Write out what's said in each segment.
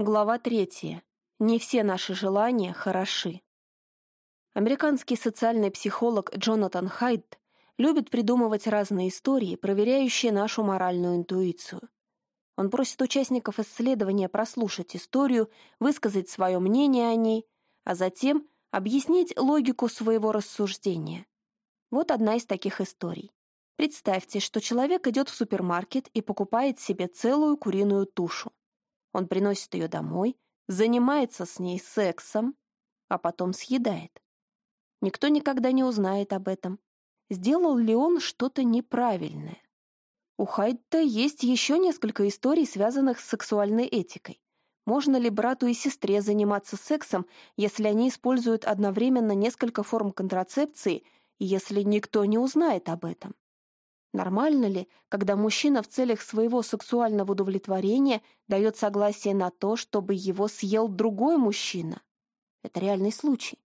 Глава третья. Не все наши желания хороши. Американский социальный психолог Джонатан Хайд любит придумывать разные истории, проверяющие нашу моральную интуицию. Он просит участников исследования прослушать историю, высказать свое мнение о ней, а затем объяснить логику своего рассуждения. Вот одна из таких историй. Представьте, что человек идет в супермаркет и покупает себе целую куриную тушу. Он приносит ее домой, занимается с ней сексом, а потом съедает. Никто никогда не узнает об этом. Сделал ли он что-то неправильное? У Хайта есть еще несколько историй, связанных с сексуальной этикой. Можно ли брату и сестре заниматься сексом, если они используют одновременно несколько форм контрацепции, и если никто не узнает об этом? Нормально ли, когда мужчина в целях своего сексуального удовлетворения дает согласие на то, чтобы его съел другой мужчина? Это реальный случай.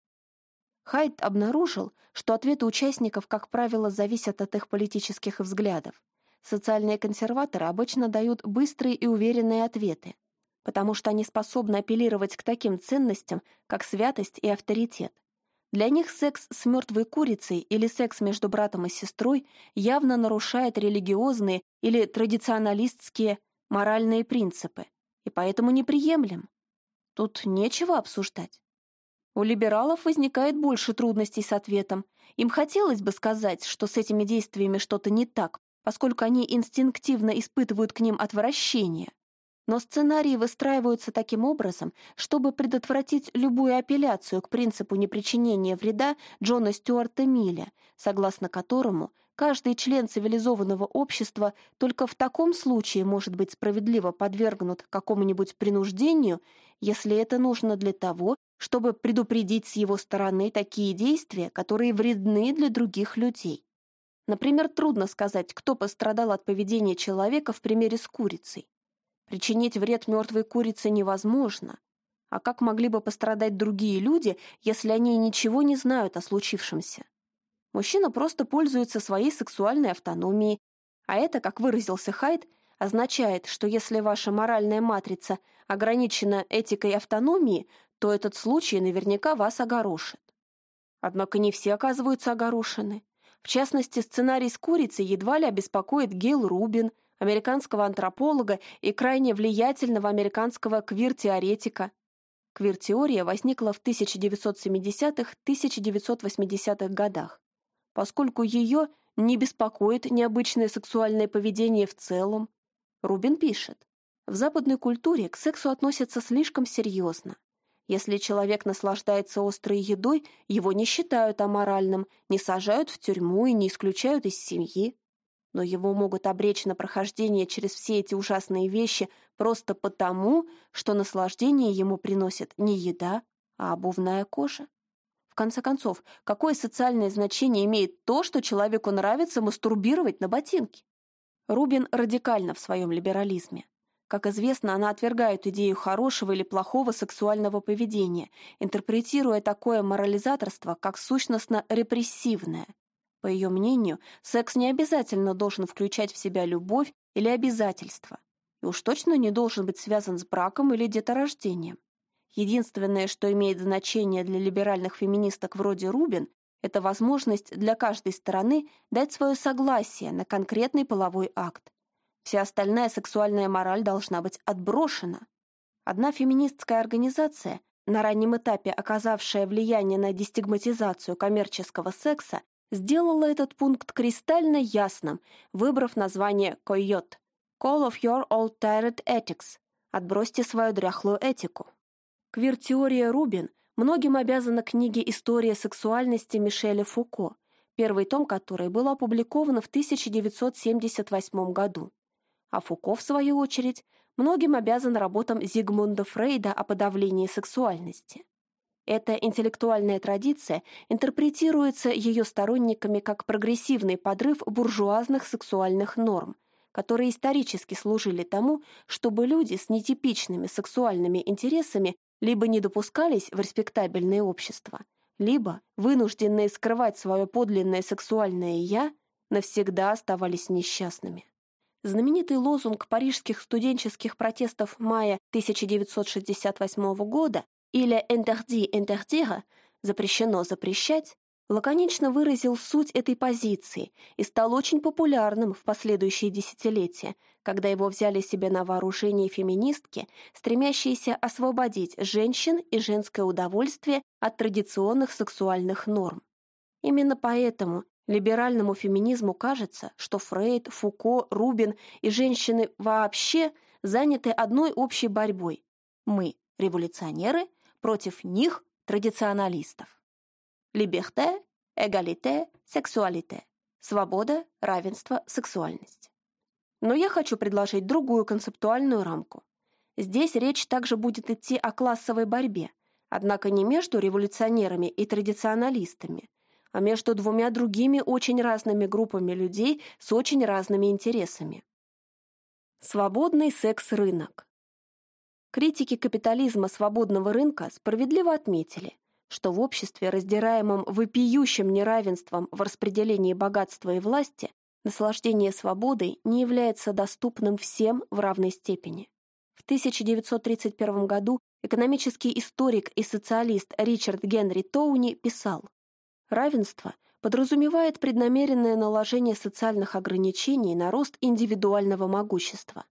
Хайд обнаружил, что ответы участников, как правило, зависят от их политических взглядов. Социальные консерваторы обычно дают быстрые и уверенные ответы, потому что они способны апеллировать к таким ценностям, как святость и авторитет. Для них секс с мертвой курицей или секс между братом и сестрой явно нарушает религиозные или традиционалистские моральные принципы, и поэтому неприемлем. Тут нечего обсуждать. У либералов возникает больше трудностей с ответом. Им хотелось бы сказать, что с этими действиями что-то не так, поскольку они инстинктивно испытывают к ним отвращение. Но сценарии выстраиваются таким образом, чтобы предотвратить любую апелляцию к принципу непричинения вреда Джона Стюарта Милля, согласно которому каждый член цивилизованного общества только в таком случае может быть справедливо подвергнут какому-нибудь принуждению, если это нужно для того, чтобы предупредить с его стороны такие действия, которые вредны для других людей. Например, трудно сказать, кто пострадал от поведения человека в примере с курицей. Причинить вред мертвой курице невозможно. А как могли бы пострадать другие люди, если они ничего не знают о случившемся? Мужчина просто пользуется своей сексуальной автономией, а это, как выразился Хайд, означает, что если ваша моральная матрица ограничена этикой автономии, то этот случай наверняка вас огорошит. Однако не все оказываются огорошены. В частности, сценарий с курицей едва ли обеспокоит Гейл Рубин – американского антрополога и крайне влиятельного американского квир-теоретика. Квир-теория возникла в 1970-1980-х годах, поскольку ее не беспокоит необычное сексуальное поведение в целом. Рубин пишет, в западной культуре к сексу относятся слишком серьезно. Если человек наслаждается острой едой, его не считают аморальным, не сажают в тюрьму и не исключают из семьи но его могут обречь на прохождение через все эти ужасные вещи просто потому, что наслаждение ему приносит не еда, а обувная кожа. В конце концов, какое социальное значение имеет то, что человеку нравится мастурбировать на ботинке? Рубин радикально в своем либерализме. Как известно, она отвергает идею хорошего или плохого сексуального поведения, интерпретируя такое морализаторство как сущностно-репрессивное – по ее мнению, секс не обязательно должен включать в себя любовь или обязательства, и уж точно не должен быть связан с браком или деторождением. Единственное, что имеет значение для либеральных феминисток вроде Рубин, это возможность для каждой стороны дать свое согласие на конкретный половой акт. Вся остальная сексуальная мораль должна быть отброшена. Одна феминистская организация, на раннем этапе оказавшая влияние на дестигматизацию коммерческого секса, сделала этот пункт кристально ясным, выбрав название «Койот» — «Call of your old tired ethics» — «Отбросьте свою дряхлую этику». Квир-теория Рубин многим обязана книге «История сексуальности» Мишеля Фуко, первый том которой был опубликован в 1978 году. А Фуко, в свою очередь, многим обязан работам Зигмунда Фрейда о подавлении сексуальности. Эта интеллектуальная традиция интерпретируется ее сторонниками как прогрессивный подрыв буржуазных сексуальных норм, которые исторически служили тому, чтобы люди с нетипичными сексуальными интересами либо не допускались в респектабельное общество, либо, вынужденные скрывать свое подлинное сексуальное «я», навсегда оставались несчастными. Знаменитый лозунг парижских студенческих протестов мая 1968 года или «interdit interdire» — «запрещено запрещать» лаконично выразил суть этой позиции и стал очень популярным в последующие десятилетия, когда его взяли себе на вооружение феминистки, стремящиеся освободить женщин и женское удовольствие от традиционных сексуальных норм. Именно поэтому либеральному феминизму кажется, что Фрейд, Фуко, Рубин и женщины вообще заняты одной общей борьбой. Мы, революционеры, против них, традиционалистов. Либерте, эгалите, сексуалите. Свобода, равенство, сексуальность. Но я хочу предложить другую концептуальную рамку. Здесь речь также будет идти о классовой борьбе, однако не между революционерами и традиционалистами, а между двумя другими очень разными группами людей с очень разными интересами. Свободный секс-рынок. Критики капитализма свободного рынка справедливо отметили, что в обществе, раздираемом вопиющим неравенством в распределении богатства и власти, наслаждение свободой не является доступным всем в равной степени. В 1931 году экономический историк и социалист Ричард Генри Тоуни писал «Равенство подразумевает преднамеренное наложение социальных ограничений на рост индивидуального могущества.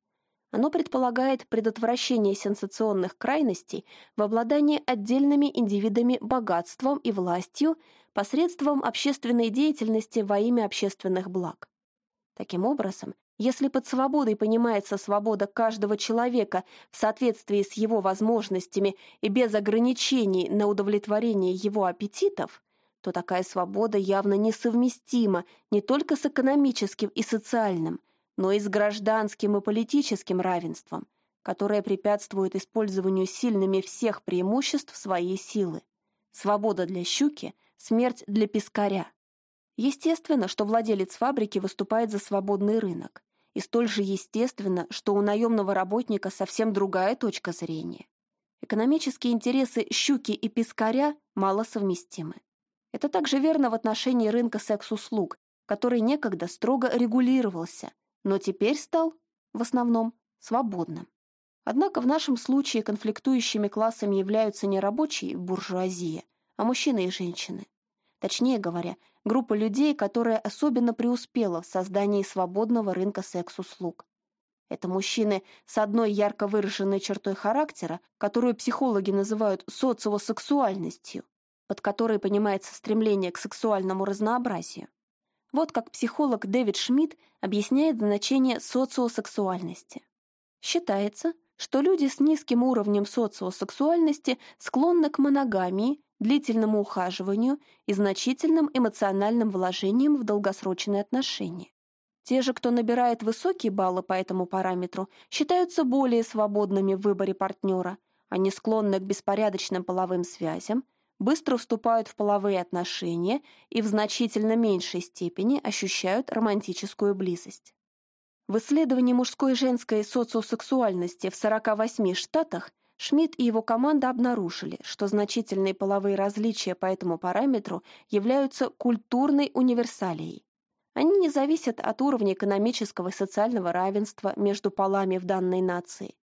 Оно предполагает предотвращение сенсационных крайностей в обладании отдельными индивидами богатством и властью посредством общественной деятельности во имя общественных благ. Таким образом, если под свободой понимается свобода каждого человека в соответствии с его возможностями и без ограничений на удовлетворение его аппетитов, то такая свобода явно несовместима не только с экономическим и социальным – но и с гражданским и политическим равенством, которое препятствует использованию сильными всех преимуществ своей силы. Свобода для щуки, смерть для пескаря. Естественно, что владелец фабрики выступает за свободный рынок, и столь же естественно, что у наемного работника совсем другая точка зрения. Экономические интересы щуки и пескаря мало совместимы. Это также верно в отношении рынка секс-услуг, который некогда строго регулировался, но теперь стал, в основном, свободным. Однако в нашем случае конфликтующими классами являются не рабочие буржуазия, а мужчины и женщины. Точнее говоря, группа людей, которая особенно преуспела в создании свободного рынка секс-услуг. Это мужчины с одной ярко выраженной чертой характера, которую психологи называют социосексуальностью, под которой понимается стремление к сексуальному разнообразию. Вот как психолог Дэвид Шмидт объясняет значение социосексуальности. Считается, что люди с низким уровнем социосексуальности склонны к моногамии, длительному ухаживанию и значительным эмоциональным вложениям в долгосрочные отношения. Те же, кто набирает высокие баллы по этому параметру, считаются более свободными в выборе партнера, они склонны к беспорядочным половым связям, быстро вступают в половые отношения и в значительно меньшей степени ощущают романтическую близость. В исследовании мужской и женской социосексуальности в 48 штатах Шмидт и его команда обнаружили, что значительные половые различия по этому параметру являются культурной универсалией. Они не зависят от уровня экономического и социального равенства между полами в данной нации.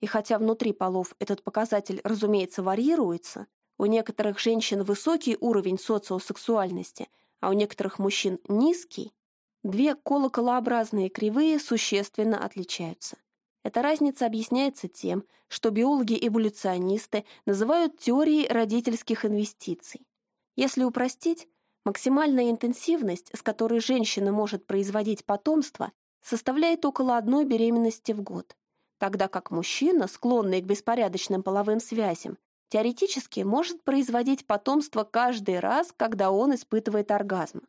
И хотя внутри полов этот показатель, разумеется, варьируется, у некоторых женщин высокий уровень социосексуальности, а у некоторых мужчин низкий. Две колоколообразные кривые существенно отличаются. Эта разница объясняется тем, что биологи-эволюционисты называют теорией родительских инвестиций. Если упростить, максимальная интенсивность, с которой женщина может производить потомство, составляет около одной беременности в год, тогда как мужчина, склонный к беспорядочным половым связям, теоретически может производить потомство каждый раз, когда он испытывает оргазм.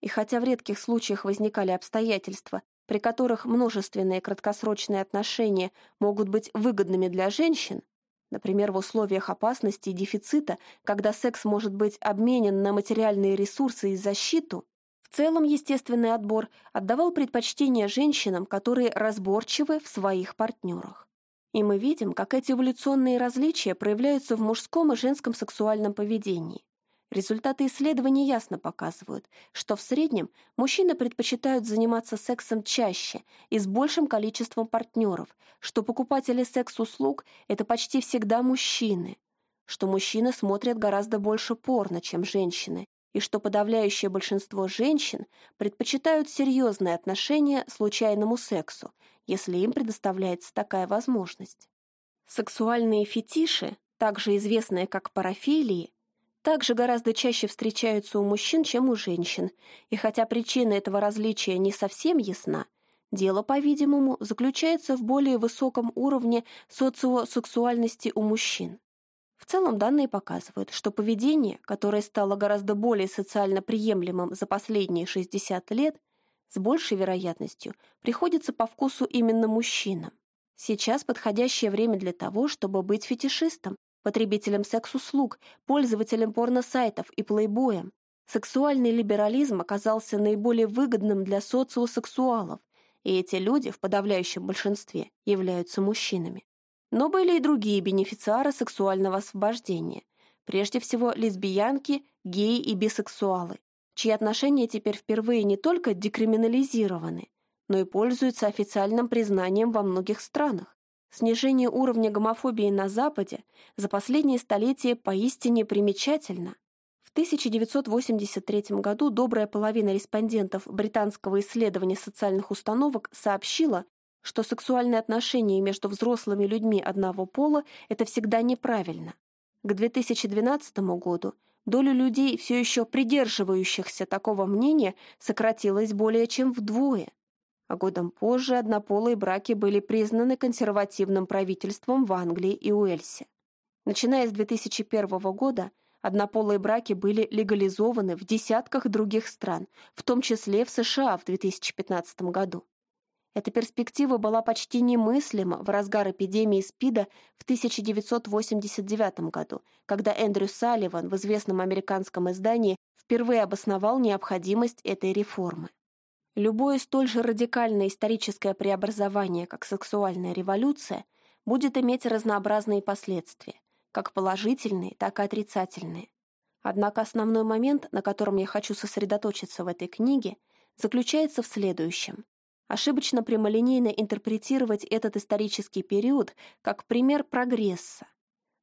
И хотя в редких случаях возникали обстоятельства, при которых множественные краткосрочные отношения могут быть выгодными для женщин, например, в условиях опасности и дефицита, когда секс может быть обменен на материальные ресурсы и защиту, в целом естественный отбор отдавал предпочтение женщинам, которые разборчивы в своих партнерах. И мы видим, как эти эволюционные различия проявляются в мужском и женском сексуальном поведении. Результаты исследований ясно показывают, что в среднем мужчины предпочитают заниматься сексом чаще и с большим количеством партнеров, что покупатели секс-услуг – это почти всегда мужчины, что мужчины смотрят гораздо больше порно, чем женщины, и что подавляющее большинство женщин предпочитают серьезные отношения случайному сексу, если им предоставляется такая возможность. Сексуальные фетиши, также известные как парафилии, также гораздо чаще встречаются у мужчин, чем у женщин, и хотя причина этого различия не совсем ясна, дело, по-видимому, заключается в более высоком уровне социосексуальности у мужчин. В целом данные показывают, что поведение, которое стало гораздо более социально приемлемым за последние 60 лет, с большей вероятностью приходится по вкусу именно мужчинам. Сейчас подходящее время для того, чтобы быть фетишистом, потребителем секс-услуг, пользователем порно-сайтов и плейбоем. Сексуальный либерализм оказался наиболее выгодным для социосексуалов, и эти люди в подавляющем большинстве являются мужчинами. Но были и другие бенефициары сексуального освобождения, прежде всего лесбиянки, геи и бисексуалы, чьи отношения теперь впервые не только декриминализированы, но и пользуются официальным признанием во многих странах. Снижение уровня гомофобии на Западе за последние столетия поистине примечательно. В 1983 году добрая половина респондентов британского исследования социальных установок сообщила, что сексуальные отношения между взрослыми людьми одного пола – это всегда неправильно. К 2012 году доля людей, все еще придерживающихся такого мнения, сократилась более чем вдвое а годом позже однополые браки были признаны консервативным правительством в Англии и Уэльсе. Начиная с 2001 года однополые браки были легализованы в десятках других стран, в том числе в США в 2015 году. Эта перспектива была почти немыслима в разгар эпидемии СПИДа в 1989 году, когда Эндрю Салливан в известном американском издании впервые обосновал необходимость этой реформы. Любое столь же радикальное историческое преобразование, как сексуальная революция, будет иметь разнообразные последствия, как положительные, так и отрицательные. Однако основной момент, на котором я хочу сосредоточиться в этой книге, заключается в следующем. Ошибочно прямолинейно интерпретировать этот исторический период как пример прогресса.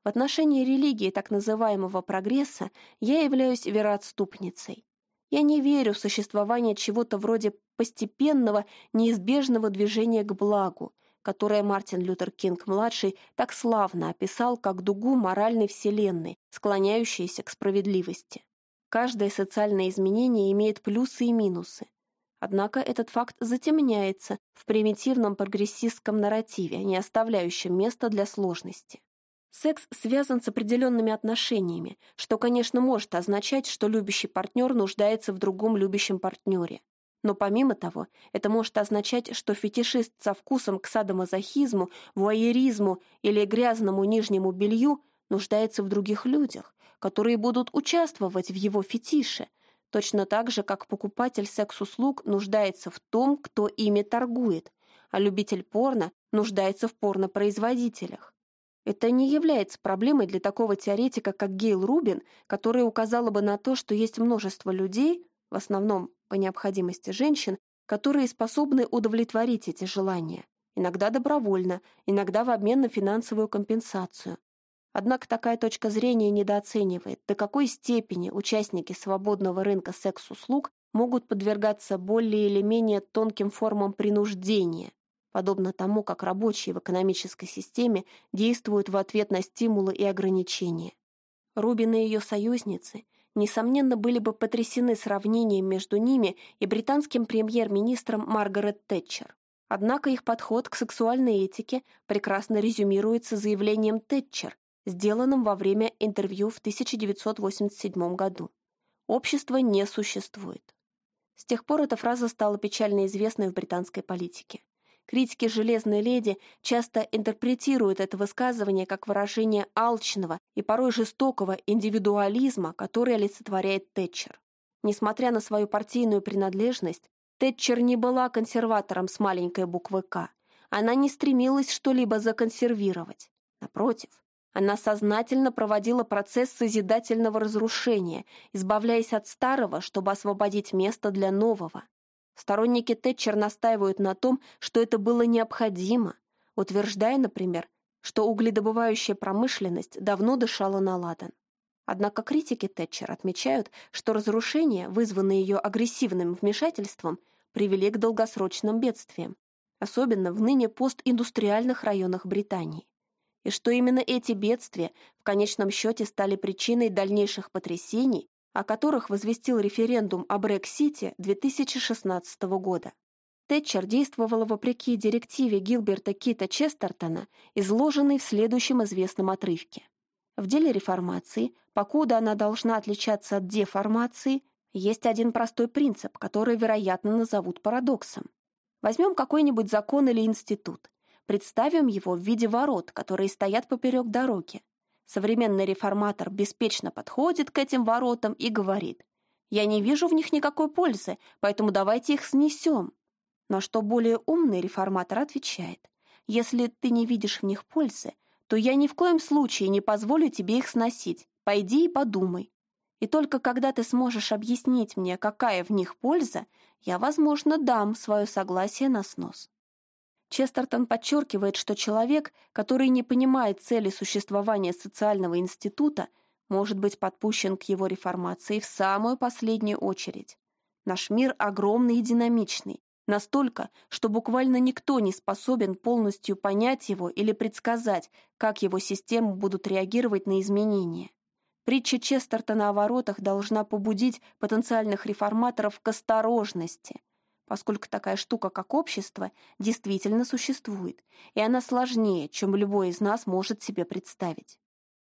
В отношении религии так называемого прогресса я являюсь вероотступницей. Я не верю в существование чего-то вроде постепенного, неизбежного движения к благу, которое Мартин Лютер Кинг-младший так славно описал как дугу моральной вселенной, склоняющейся к справедливости. Каждое социальное изменение имеет плюсы и минусы. Однако этот факт затемняется в примитивном прогрессистском нарративе, не оставляющем места для сложности. Секс связан с определенными отношениями, что, конечно, может означать, что любящий партнер нуждается в другом любящем партнере. Но помимо того, это может означать, что фетишист со вкусом к садомазохизму, вуайеризму или грязному нижнему белью нуждается в других людях, которые будут участвовать в его фетише, точно так же, как покупатель секс-услуг нуждается в том, кто ими торгует, а любитель порно нуждается в порнопроизводителях. Это не является проблемой для такого теоретика, как Гейл Рубин, которая указала бы на то, что есть множество людей, в основном по необходимости женщин, которые способны удовлетворить эти желания, иногда добровольно, иногда в обмен на финансовую компенсацию. Однако такая точка зрения недооценивает, до какой степени участники свободного рынка секс-услуг могут подвергаться более или менее тонким формам принуждения, подобно тому, как рабочие в экономической системе действуют в ответ на стимулы и ограничения. Рубин и ее союзницы, несомненно, были бы потрясены сравнением между ними и британским премьер-министром Маргарет Тэтчер. Однако их подход к сексуальной этике прекрасно резюмируется заявлением Тэтчер, сделанным во время интервью в 1987 году. Общество не существует. С тех пор эта фраза стала печально известной в британской политике. Критики «Железной леди» часто интерпретируют это высказывание как выражение алчного и порой жестокого индивидуализма, который олицетворяет Тэтчер. Несмотря на свою партийную принадлежность, Тэтчер не была консерватором с маленькой буквы «К». Она не стремилась что-либо законсервировать. Напротив, Она сознательно проводила процесс созидательного разрушения, избавляясь от старого, чтобы освободить место для нового. Сторонники Тэтчер настаивают на том, что это было необходимо, утверждая, например, что угледобывающая промышленность давно дышала на ладан. Однако критики Тэтчер отмечают, что разрушения, вызванные ее агрессивным вмешательством, привели к долгосрочным бедствиям, особенно в ныне постиндустриальных районах Британии, и что именно эти бедствия в конечном счете стали причиной дальнейших потрясений, о которых возвестил референдум о Брексите 2016 года. Тэтчер действовала вопреки директиве Гилберта Кита Честертона, изложенной в следующем известном отрывке. В деле реформации, покуда она должна отличаться от деформации, есть один простой принцип, который, вероятно, назовут парадоксом. Возьмем какой-нибудь закон или институт, представим его в виде ворот, которые стоят поперек дороги. Современный реформатор беспечно подходит к этим воротам и говорит, «Я не вижу в них никакой пользы, поэтому давайте их снесем». Но что более умный реформатор отвечает, «Если ты не видишь в них пользы, то я ни в коем случае не позволю тебе их сносить. Пойди и подумай. И только когда ты сможешь объяснить мне, какая в них польза, я, возможно, дам свое согласие на снос. Честертон подчеркивает, что человек, который не понимает цели существования социального института, может быть подпущен к его реформации в самую последнюю очередь. Наш мир огромный и динамичный, настолько, что буквально никто не способен полностью понять его или предсказать, как его системы будут реагировать на изменения. Притча Честертона о воротах должна побудить потенциальных реформаторов к осторожности, поскольку такая штука, как общество, действительно существует, и она сложнее, чем любой из нас может себе представить.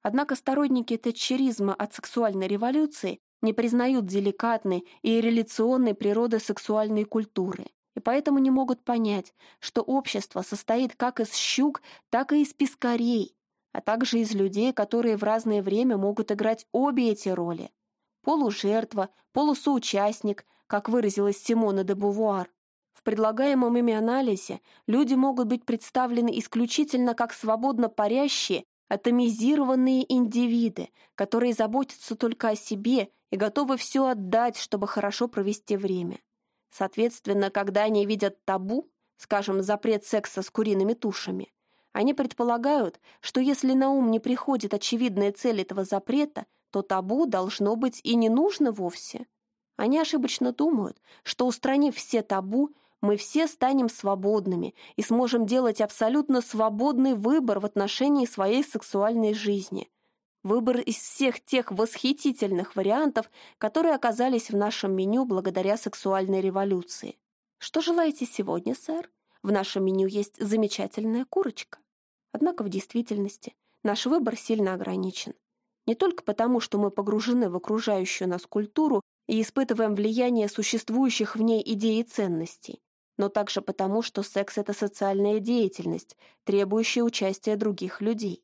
Однако сторонники тэтчеризма от сексуальной революции не признают деликатной и реляционной природы сексуальной культуры, и поэтому не могут понять, что общество состоит как из щук, так и из пескарей, а также из людей, которые в разное время могут играть обе эти роли. Полужертва, полусоучастник, как выразилась Симона де Бувуар. В предлагаемом ими анализе люди могут быть представлены исключительно как свободно парящие, атомизированные индивиды, которые заботятся только о себе и готовы все отдать, чтобы хорошо провести время. Соответственно, когда они видят табу, скажем, запрет секса с куриными тушами, они предполагают, что если на ум не приходит очевидная цель этого запрета, то табу должно быть и не нужно вовсе. Они ошибочно думают, что устранив все табу, мы все станем свободными и сможем делать абсолютно свободный выбор в отношении своей сексуальной жизни. Выбор из всех тех восхитительных вариантов, которые оказались в нашем меню благодаря сексуальной революции. Что желаете сегодня, сэр? В нашем меню есть замечательная курочка. Однако в действительности наш выбор сильно ограничен. Не только потому, что мы погружены в окружающую нас культуру и испытываем влияние существующих в ней идей и ценностей, но также потому, что секс — это социальная деятельность, требующая участия других людей.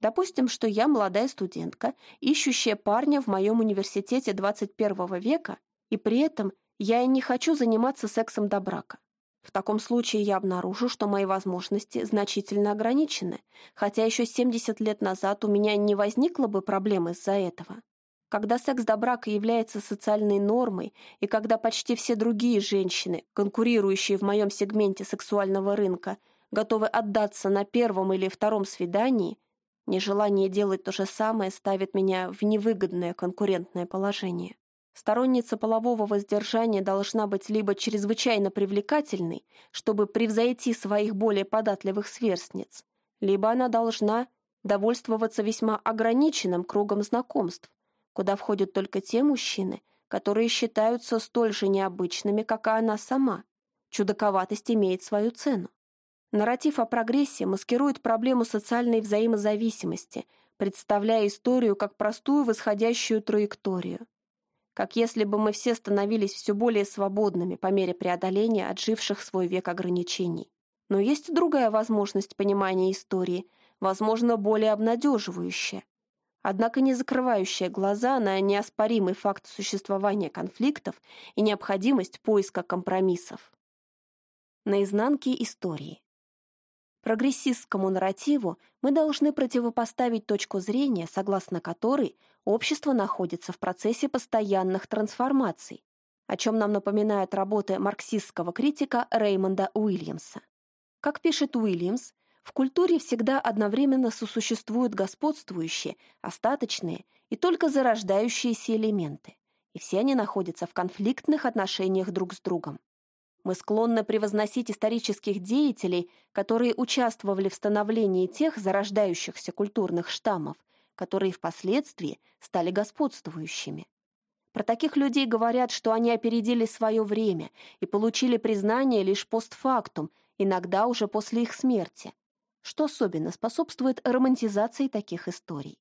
Допустим, что я молодая студентка, ищущая парня в моем университете 21 века, и при этом я и не хочу заниматься сексом до брака. В таком случае я обнаружу, что мои возможности значительно ограничены, хотя еще 70 лет назад у меня не возникло бы проблемы из-за этого. Когда секс до брака является социальной нормой, и когда почти все другие женщины, конкурирующие в моем сегменте сексуального рынка, готовы отдаться на первом или втором свидании, нежелание делать то же самое ставит меня в невыгодное конкурентное положение. Сторонница полового воздержания должна быть либо чрезвычайно привлекательной, чтобы превзойти своих более податливых сверстниц, либо она должна довольствоваться весьма ограниченным кругом знакомств, куда входят только те мужчины, которые считаются столь же необычными, как и она сама. Чудаковатость имеет свою цену. Нарратив о прогрессе маскирует проблему социальной взаимозависимости, представляя историю как простую восходящую траекторию как если бы мы все становились все более свободными по мере преодоления отживших свой век ограничений. Но есть другая возможность понимания истории, возможно, более обнадеживающая, однако не закрывающая глаза на неоспоримый факт существования конфликтов и необходимость поиска компромиссов. На изнанке истории. Прогрессистскому нарративу мы должны противопоставить точку зрения, согласно которой общество находится в процессе постоянных трансформаций, о чем нам напоминают работы марксистского критика Реймонда Уильямса. Как пишет Уильямс, в культуре всегда одновременно сосуществуют господствующие, остаточные и только зарождающиеся элементы, и все они находятся в конфликтных отношениях друг с другом. Мы склонны превозносить исторических деятелей, которые участвовали в становлении тех зарождающихся культурных штаммов, которые впоследствии стали господствующими. Про таких людей говорят, что они опередили свое время и получили признание лишь постфактум, иногда уже после их смерти, что особенно способствует романтизации таких историй.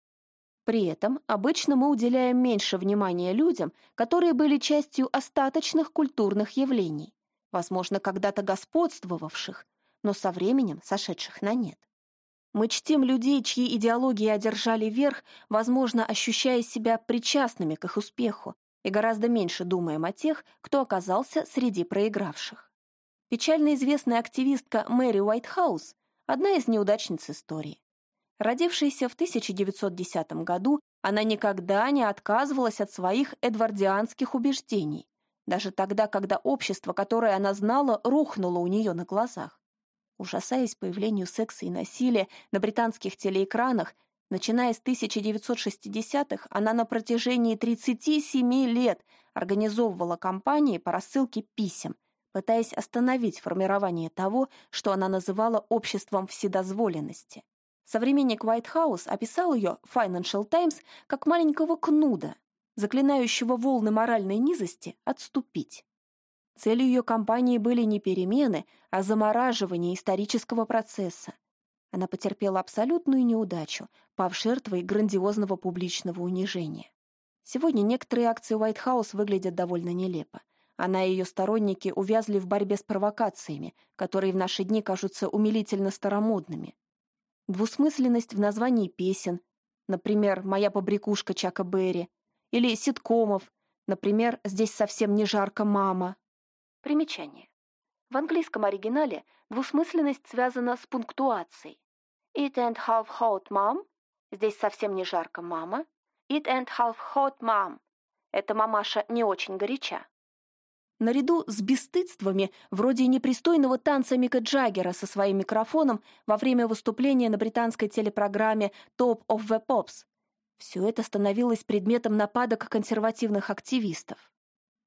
При этом обычно мы уделяем меньше внимания людям, которые были частью остаточных культурных явлений, возможно, когда-то господствовавших, но со временем сошедших на нет. Мы чтим людей, чьи идеологии одержали верх, возможно, ощущая себя причастными к их успеху, и гораздо меньше думаем о тех, кто оказался среди проигравших. Печально известная активистка Мэри Уайтхаус – одна из неудачниц истории. Родившаяся в 1910 году, она никогда не отказывалась от своих эдвардианских убеждений, даже тогда, когда общество, которое она знала, рухнуло у нее на глазах. Ужасаясь появлению секса и насилия на британских телеэкранах, начиная с 1960-х, она на протяжении 37 лет организовывала кампании по рассылке писем, пытаясь остановить формирование того, что она называла обществом вседозволенности. Современник Уайтхаус описал ее Financial Times как маленького кнуда, заклинающего волны моральной низости отступить. Целью ее кампании были не перемены, а замораживание исторического процесса. Она потерпела абсолютную неудачу, пав жертвой грандиозного публичного унижения. Сегодня некоторые акции Уайтхаус выглядят довольно нелепо. Она и ее сторонники увязли в борьбе с провокациями, которые в наши дни кажутся умилительно старомодными. Двусмысленность в названии песен, например, «Моя побрякушка» Чака Берри, или ситкомов, например, «Здесь совсем не жарко, мама». Примечание. В английском оригинале двусмысленность связана с пунктуацией. It and half hot, mom. Здесь совсем не жарко, мама. It and half hot, mom. Эта мамаша не очень горяча. Наряду с бесстыдствами, вроде непристойного танца Мика Джаггера со своим микрофоном во время выступления на британской телепрограмме Top of the Pops, все это становилось предметом нападок консервативных активистов.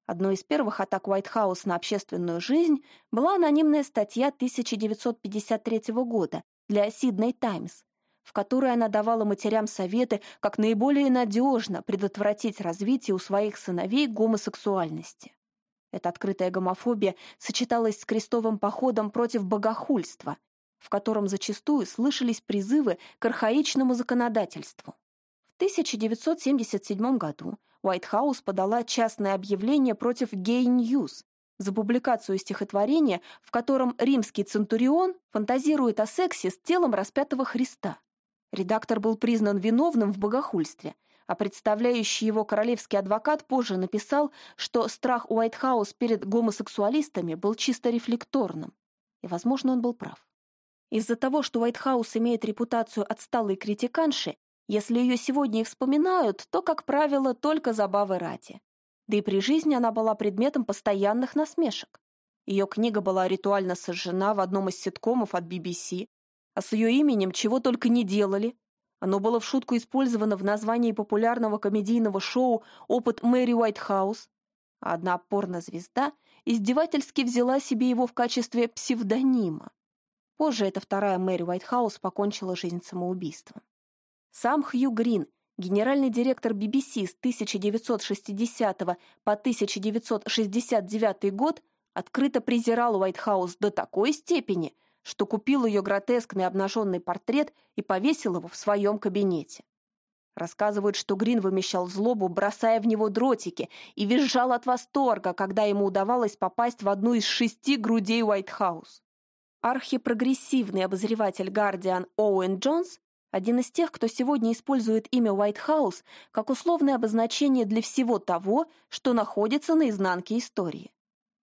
Одной из первых атак Уайтхаус на общественную жизнь была анонимная статья 1953 года для Сидней Таймс, в которой она давала матерям советы, как наиболее надежно предотвратить развитие у своих сыновей гомосексуальности. Эта открытая гомофобия сочеталась с крестовым походом против богохульства, в котором зачастую слышались призывы к архаичному законодательству. 1977 году Уайтхаус подала частное объявление против News за публикацию стихотворения, в котором римский центурион фантазирует о сексе с телом распятого Христа. Редактор был признан виновным в богохульстве, а представляющий его королевский адвокат позже написал, что страх Уайтхаус перед гомосексуалистами был чисто рефлекторным. И, возможно, он был прав. Из-за того, что Уайтхаус имеет репутацию отсталой критиканши, если ее сегодня и вспоминают, то, как правило, только забавы ради. Да и при жизни она была предметом постоянных насмешек. Ее книга была ритуально сожжена в одном из ситкомов от BBC, а с ее именем чего только не делали. Оно было в шутку использовано в названии популярного комедийного шоу «Опыт Мэри Уайтхаус», одна порнозвезда издевательски взяла себе его в качестве псевдонима. Позже эта вторая Мэри Уайтхаус покончила жизнь самоубийством. Сам Хью Грин, генеральный директор BBC с 1960 по 1969 год, открыто презирал Уайтхаус до такой степени, что купил ее гротескный обнаженный портрет и повесил его в своем кабинете. Рассказывают, что Грин вымещал злобу, бросая в него дротики, и визжал от восторга, когда ему удавалось попасть в одну из шести грудей Уайтхаус. Архипрогрессивный обозреватель «Гардиан» Оуэн Джонс один из тех, кто сегодня использует имя Уайтхаус как условное обозначение для всего того, что находится на изнанке истории.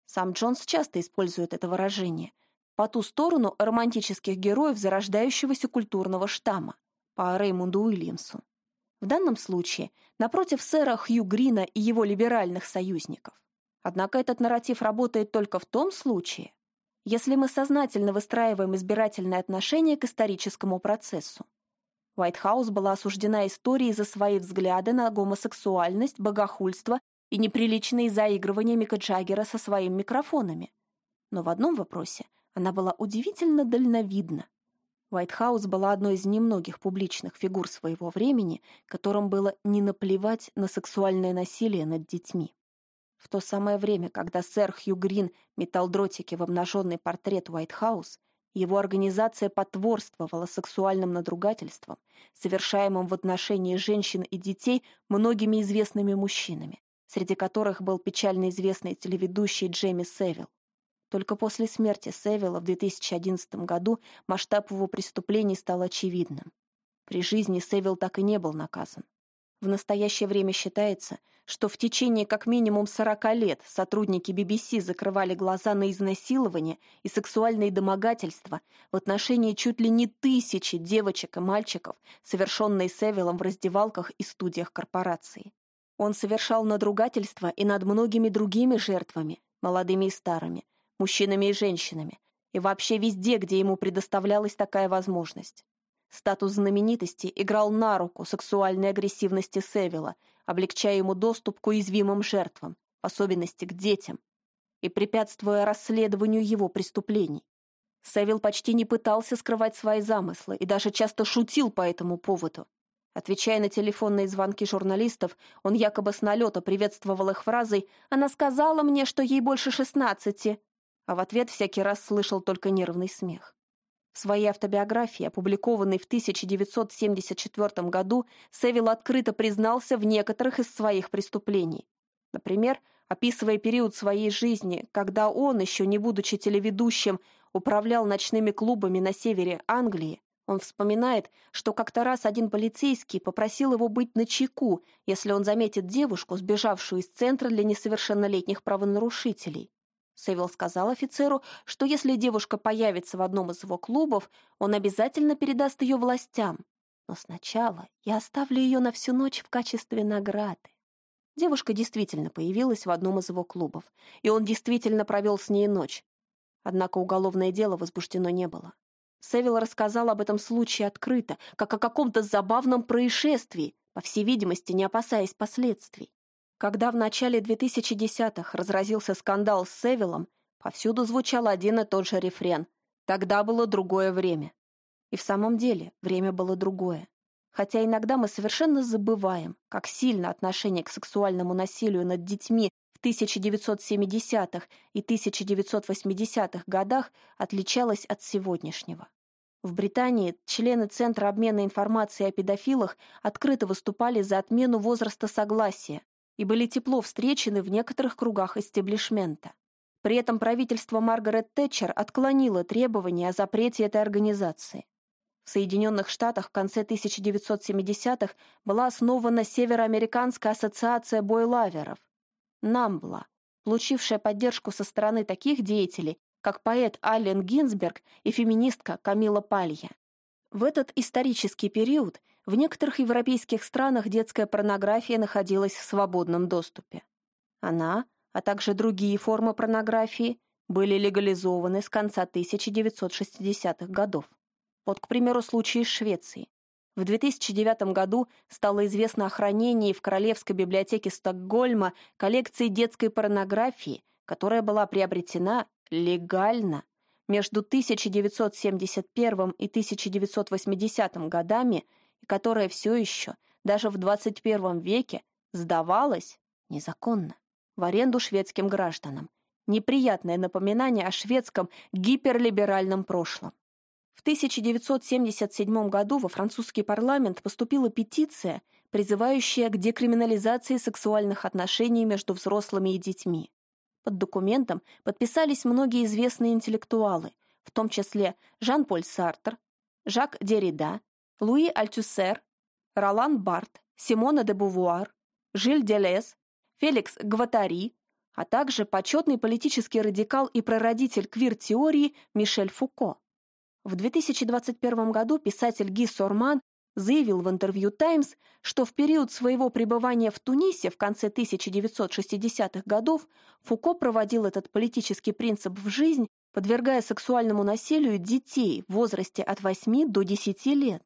Сам Джонс часто использует это выражение. По ту сторону романтических героев зарождающегося культурного штамма по Реймунду Уильямсу. В данном случае напротив сэра Хью Грина и его либеральных союзников. Однако этот нарратив работает только в том случае, если мы сознательно выстраиваем избирательное отношение к историческому процессу. Уайтхаус была осуждена историей за свои взгляды на гомосексуальность, богохульство и неприличные заигрывания Мика Джаггера со своими микрофонами. Но в одном вопросе она была удивительно дальновидна. Уайтхаус была одной из немногих публичных фигур своего времени, которым было не наплевать на сексуальное насилие над детьми. В то самое время, когда сэр Хью Грин метал дротики в обнаженный портрет Уайтхаус, его организация потворствовала сексуальным надругательствам, совершаемым в отношении женщин и детей многими известными мужчинами, среди которых был печально известный телеведущий Джейми Севилл. Только после смерти Севилла в 2011 году масштаб его преступлений стал очевидным. При жизни Севилл так и не был наказан. В настоящее время считается, что в течение как минимум 40 лет сотрудники BBC закрывали глаза на изнасилование и сексуальные домогательства в отношении чуть ли не тысячи девочек и мальчиков, совершенные Севиллом в раздевалках и студиях корпорации. Он совершал надругательства и над многими другими жертвами, молодыми и старыми, мужчинами и женщинами, и вообще везде, где ему предоставлялась такая возможность. Статус знаменитости играл на руку сексуальной агрессивности Севилла, облегчая ему доступ к уязвимым жертвам, в особенности к детям, и препятствуя расследованию его преступлений. Севилл почти не пытался скрывать свои замыслы и даже часто шутил по этому поводу. Отвечая на телефонные звонки журналистов, он якобы с налета приветствовал их фразой «Она сказала мне, что ей больше шестнадцати», а в ответ всякий раз слышал только нервный смех. В своей автобиографии, опубликованной в 1974 году, Севилл открыто признался в некоторых из своих преступлений. Например, описывая период своей жизни, когда он, еще не будучи телеведущим, управлял ночными клубами на севере Англии, он вспоминает, что как-то раз один полицейский попросил его быть начеку, если он заметит девушку, сбежавшую из центра для несовершеннолетних правонарушителей. Севил сказал офицеру, что если девушка появится в одном из его клубов, он обязательно передаст ее властям. Но сначала я оставлю ее на всю ночь в качестве награды. Девушка действительно появилась в одном из его клубов, и он действительно провел с ней ночь. Однако уголовное дело возбуждено не было. Севил рассказал об этом случае открыто, как о каком-то забавном происшествии, по всей видимости, не опасаясь последствий. Когда в начале 2010-х разразился скандал с Севилом, повсюду звучал один и тот же рефрен. Тогда было другое время. И в самом деле время было другое. Хотя иногда мы совершенно забываем, как сильно отношение к сексуальному насилию над детьми в 1970-х и 1980-х годах отличалось от сегодняшнего. В Британии члены Центра обмена информацией о педофилах открыто выступали за отмену возраста согласия, и были тепло встречены в некоторых кругах эстеблишмента. При этом правительство Маргарет Тэтчер отклонило требования о запрете этой организации. В Соединенных Штатах в конце 1970-х была основана Североамериканская ассоциация бойлаверов, НАМБЛА, получившая поддержку со стороны таких деятелей, как поэт Аллен Гинзберг и феминистка Камила Палья. В этот исторический период в некоторых европейских странах детская порнография находилась в свободном доступе. Она, а также другие формы порнографии, были легализованы с конца 1960-х годов. Вот, к примеру, случай из Швеции. В 2009 году стало известно о хранении в Королевской библиотеке Стокгольма коллекции детской порнографии, которая была приобретена легально между 1971 и 1980 годами и которая все еще, даже в 21 веке, сдавалась незаконно в аренду шведским гражданам. Неприятное напоминание о шведском гиперлиберальном прошлом. В 1977 году во французский парламент поступила петиция, призывающая к декриминализации сексуальных отношений между взрослыми и детьми. Под документом подписались многие известные интеллектуалы, в том числе Жан-Поль Сартер, Жак Деррида, Луи Альтюсер, Ролан Барт, Симона де Бувуар, Жиль Делес, Феликс Гватари, а также почетный политический радикал и прародитель квир-теории Мишель Фуко. В 2021 году писатель Ги Сорман заявил в интервью «Таймс», что в период своего пребывания в Тунисе в конце 1960-х годов Фуко проводил этот политический принцип в жизнь, подвергая сексуальному насилию детей в возрасте от 8 до 10 лет.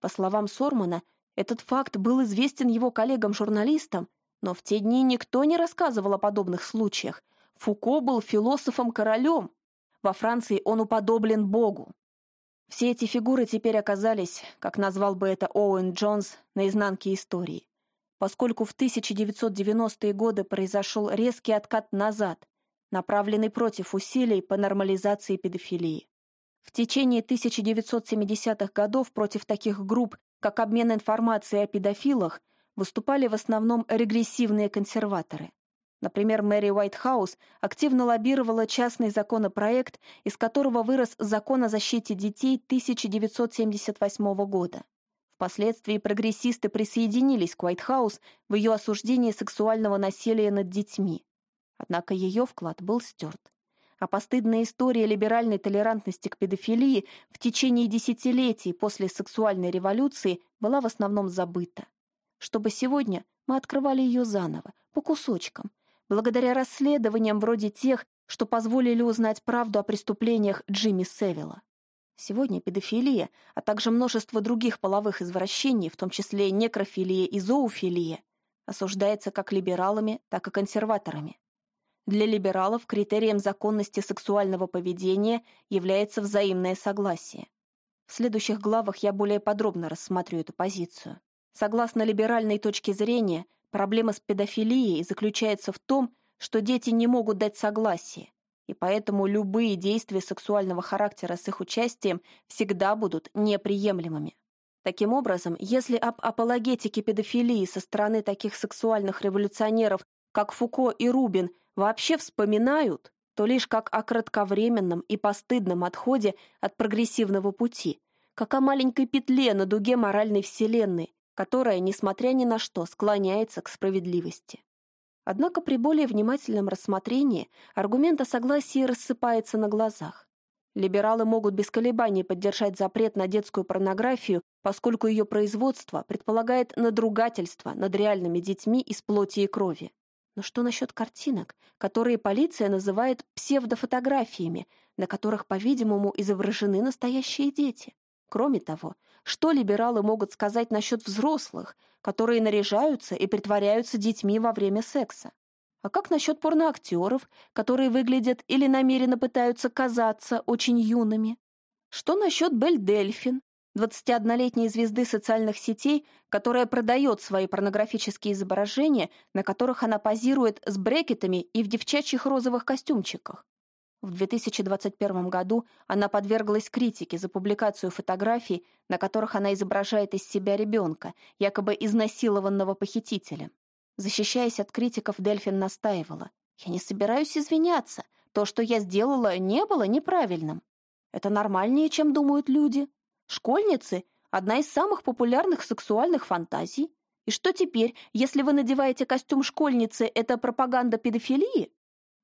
По словам Сормана, этот факт был известен его коллегам-журналистам, но в те дни никто не рассказывал о подобных случаях. Фуко был философом-королем. Во Франции он уподоблен Богу. Все эти фигуры теперь оказались, как назвал бы это Оуэн Джонс, на изнанке истории. Поскольку в 1990-е годы произошел резкий откат назад, направленный против усилий по нормализации педофилии. В течение 1970-х годов против таких групп, как обмен информацией о педофилах, выступали в основном регрессивные консерваторы. Например, Мэри Уайтхаус активно лоббировала частный законопроект, из которого вырос закон о защите детей 1978 года. Впоследствии прогрессисты присоединились к Уайтхаус в ее осуждении сексуального насилия над детьми. Однако ее вклад был стерт. А постыдная история либеральной толерантности к педофилии в течение десятилетий после сексуальной революции была в основном забыта. Чтобы сегодня мы открывали ее заново, по кусочкам, благодаря расследованиям вроде тех, что позволили узнать правду о преступлениях Джимми Севилла. Сегодня педофилия, а также множество других половых извращений, в том числе некрофилия и зоофилия, осуждается как либералами, так и консерваторами. Для либералов критерием законности сексуального поведения является взаимное согласие. В следующих главах я более подробно рассмотрю эту позицию. Согласно либеральной точке зрения, Проблема с педофилией заключается в том, что дети не могут дать согласие, и поэтому любые действия сексуального характера с их участием всегда будут неприемлемыми. Таким образом, если об апологетике педофилии со стороны таких сексуальных революционеров, как Фуко и Рубин, вообще вспоминают, то лишь как о кратковременном и постыдном отходе от прогрессивного пути, как о маленькой петле на дуге моральной вселенной, которая, несмотря ни на что, склоняется к справедливости. Однако при более внимательном рассмотрении аргумент о согласии рассыпается на глазах. Либералы могут без колебаний поддержать запрет на детскую порнографию, поскольку ее производство предполагает надругательство над реальными детьми из плоти и крови. Но что насчет картинок, которые полиция называет псевдофотографиями, на которых, по-видимому, изображены настоящие дети? Кроме того, что либералы могут сказать насчет взрослых, которые наряжаются и притворяются детьми во время секса? А как насчет порноактеров, которые выглядят или намеренно пытаются казаться очень юными? Что насчет Бель Дельфин, 21-летней звезды социальных сетей, которая продает свои порнографические изображения, на которых она позирует с брекетами и в девчачьих розовых костюмчиках? В 2021 году она подверглась критике за публикацию фотографий, на которых она изображает из себя ребенка, якобы изнасилованного похитителем. Защищаясь от критиков, Дельфин настаивала. «Я не собираюсь извиняться. То, что я сделала, не было неправильным. Это нормальнее, чем думают люди. Школьницы — одна из самых популярных сексуальных фантазий. И что теперь, если вы надеваете костюм школьницы, это пропаганда педофилии?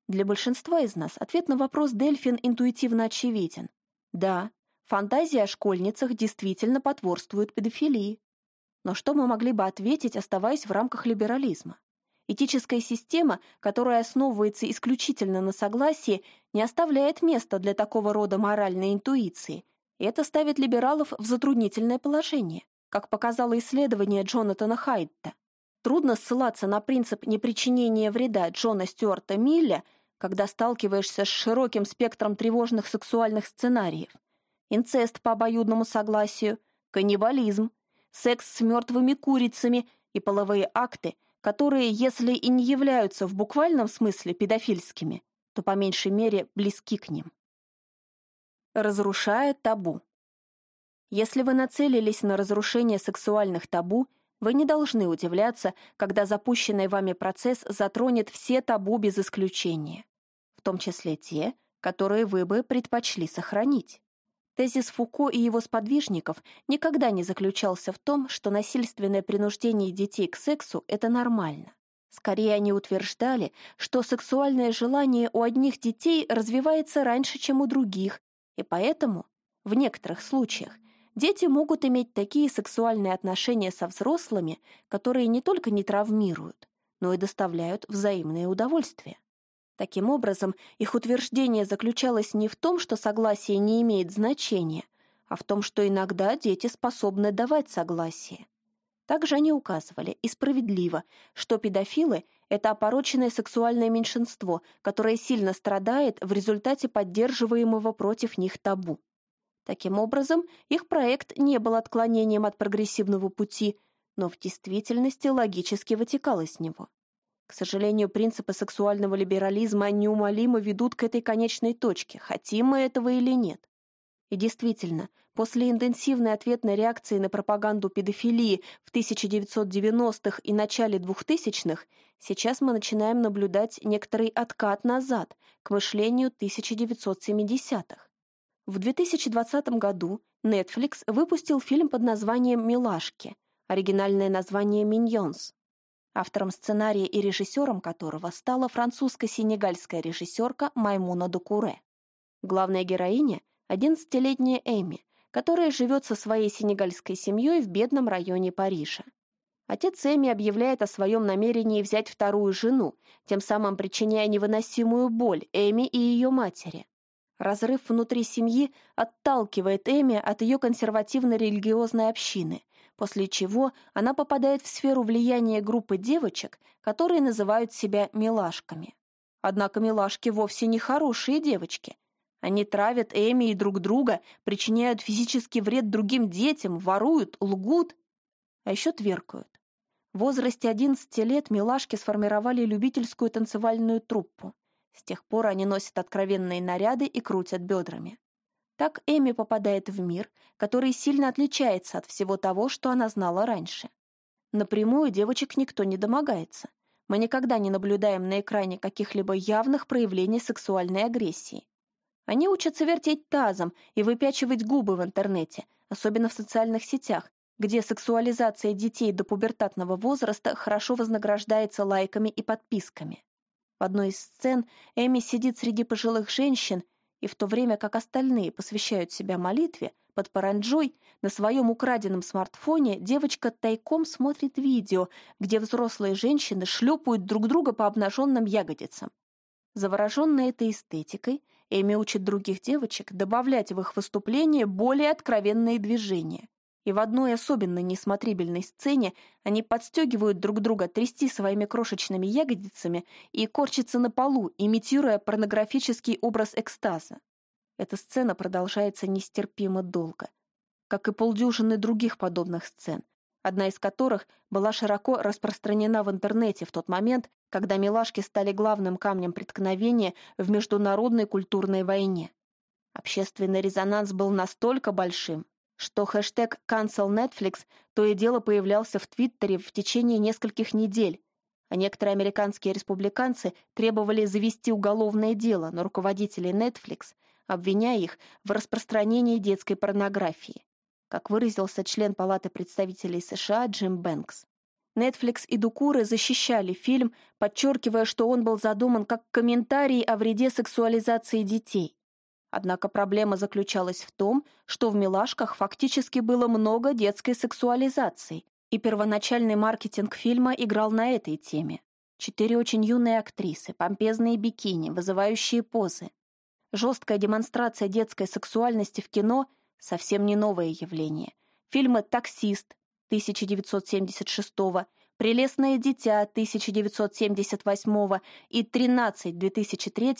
Для большинства из нас ответ на вопрос Дельфин интуитивно очевиден. Да, фантазия о школьницах действительно потворствует педофилии. Но что мы могли бы ответить, оставаясь в рамках либерализма? Этическая система, которая основывается исключительно на согласии, не оставляет места для такого рода моральной интуиции, это ставит либералов в затруднительное положение, как показало исследование Джонатана Хайдта. Трудно ссылаться на принцип непричинения вреда Джона Стюарта Милля – когда сталкиваешься с широким спектром тревожных сексуальных сценариев. Инцест по обоюдному согласию, каннибализм, секс с мертвыми курицами и половые акты, которые, если и не являются в буквальном смысле педофильскими, то по меньшей мере близки к ним. Разрушая табу. Если вы нацелились на разрушение сексуальных табу, вы не должны удивляться, когда запущенный вами процесс затронет все табу без исключения, в том числе те, которые вы бы предпочли сохранить. Тезис Фуко и его сподвижников никогда не заключался в том, что насильственное принуждение детей к сексу – это нормально. Скорее, они утверждали, что сексуальное желание у одних детей развивается раньше, чем у других, и поэтому, в некоторых случаях, дети могут иметь такие сексуальные отношения со взрослыми, которые не только не травмируют, но и доставляют взаимное удовольствие. Таким образом, их утверждение заключалось не в том, что согласие не имеет значения, а в том, что иногда дети способны давать согласие. Также они указывали, и справедливо, что педофилы — это опороченное сексуальное меньшинство, которое сильно страдает в результате поддерживаемого против них табу. Таким образом, их проект не был отклонением от прогрессивного пути, но в действительности логически вытекал из него. К сожалению, принципы сексуального либерализма неумолимо ведут к этой конечной точке, хотим мы этого или нет. И действительно, после интенсивной ответной реакции на пропаганду педофилии в 1990-х и начале 2000-х, сейчас мы начинаем наблюдать некоторый откат назад, к мышлению 1970-х. В 2020 году Netflix выпустил фильм под названием «Милашки», оригинальное название «Миньонс», автором сценария и режиссером которого стала французско-сенегальская режиссерка Маймуна Дукуре. Главная героиня — 11-летняя Эми, которая живет со своей сенегальской семьей в бедном районе Парижа. Отец Эми объявляет о своем намерении взять вторую жену, тем самым причиняя невыносимую боль Эми и ее матери. Разрыв внутри семьи отталкивает Эми от ее консервативно-религиозной общины, после чего она попадает в сферу влияния группы девочек, которые называют себя милашками. Однако милашки вовсе не хорошие девочки. Они травят Эми и друг друга, причиняют физический вред другим детям, воруют, лгут, а еще тверкают. В возрасте 11 лет милашки сформировали любительскую танцевальную труппу. С тех пор они носят откровенные наряды и крутят бедрами. Так Эми попадает в мир, который сильно отличается от всего того, что она знала раньше. Напрямую девочек никто не домогается. Мы никогда не наблюдаем на экране каких-либо явных проявлений сексуальной агрессии. Они учатся вертеть тазом и выпячивать губы в интернете, особенно в социальных сетях, где сексуализация детей до пубертатного возраста хорошо вознаграждается лайками и подписками. В одной из сцен Эми сидит среди пожилых женщин и в то время как остальные посвящают себя молитве, под паранджой на своем украденном смартфоне девочка тайком смотрит видео, где взрослые женщины шлепают друг друга по обнаженным ягодицам. Завороженная этой эстетикой, Эми учит других девочек добавлять в их выступления более откровенные движения. И в одной особенно несмотрибельной сцене они подстегивают друг друга трясти своими крошечными ягодицами и корчиться на полу, имитируя порнографический образ экстаза. Эта сцена продолжается нестерпимо долго, как и полдюжины других подобных сцен, одна из которых была широко распространена в интернете в тот момент, когда милашки стали главным камнем преткновения в международной культурной войне. Общественный резонанс был настолько большим, что хэштег «Cancel Netflix» то и дело появлялся в Твиттере в течение нескольких недель, а некоторые американские республиканцы требовали завести уголовное дело на руководителей Netflix, обвиняя их в распространении детской порнографии, как выразился член Палаты представителей США Джим Бэнкс. Netflix и Дукуры защищали фильм, подчеркивая, что он был задуман как комментарий о вреде сексуализации детей. Однако проблема заключалась в том, что в «Милашках» фактически было много детской сексуализации, и первоначальный маркетинг фильма играл на этой теме. Четыре очень юные актрисы, помпезные бикини, вызывающие позы. Жесткая демонстрация детской сексуальности в кино — совсем не новое явление. Фильмы «Таксист» 1976 «Прелестное дитя» 1978 и «13» 2003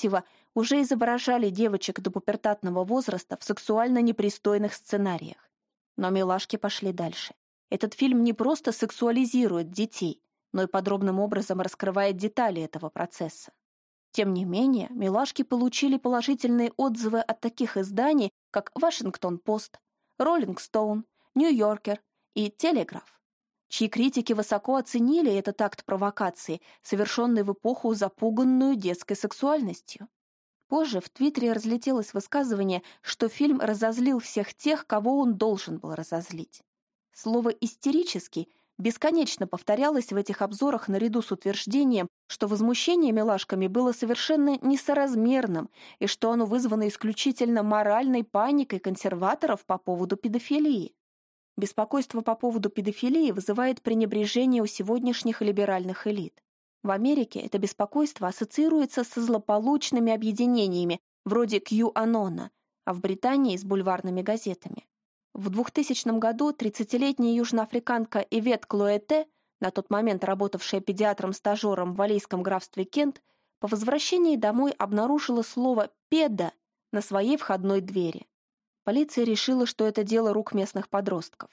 уже изображали девочек до пубертатного возраста в сексуально непристойных сценариях. Но милашки пошли дальше. Этот фильм не просто сексуализирует детей, но и подробным образом раскрывает детали этого процесса. Тем не менее, милашки получили положительные отзывы от таких изданий, как «Вашингтон-Пост», «Роллинг Стоун», «Нью-Йоркер» и «Телеграф», чьи критики высоко оценили этот акт провокации, совершенный в эпоху запуганную детской сексуальностью. Позже в Твиттере разлетелось высказывание, что фильм разозлил всех тех, кого он должен был разозлить. Слово «истерический» бесконечно повторялось в этих обзорах наряду с утверждением, что возмущение милашками было совершенно несоразмерным и что оно вызвано исключительно моральной паникой консерваторов по поводу педофилии. Беспокойство по поводу педофилии вызывает пренебрежение у сегодняшних либеральных элит. В Америке это беспокойство ассоциируется со злополучными объединениями, вроде QAnona, а в Британии с бульварными газетами. В 2000 году 30-летняя южноафриканка Ивет Клоэте, на тот момент работавшая педиатром-стажером в валийском графстве Кент, по возвращении домой обнаружила слово «педа» на своей входной двери. Полиция решила, что это дело рук местных подростков.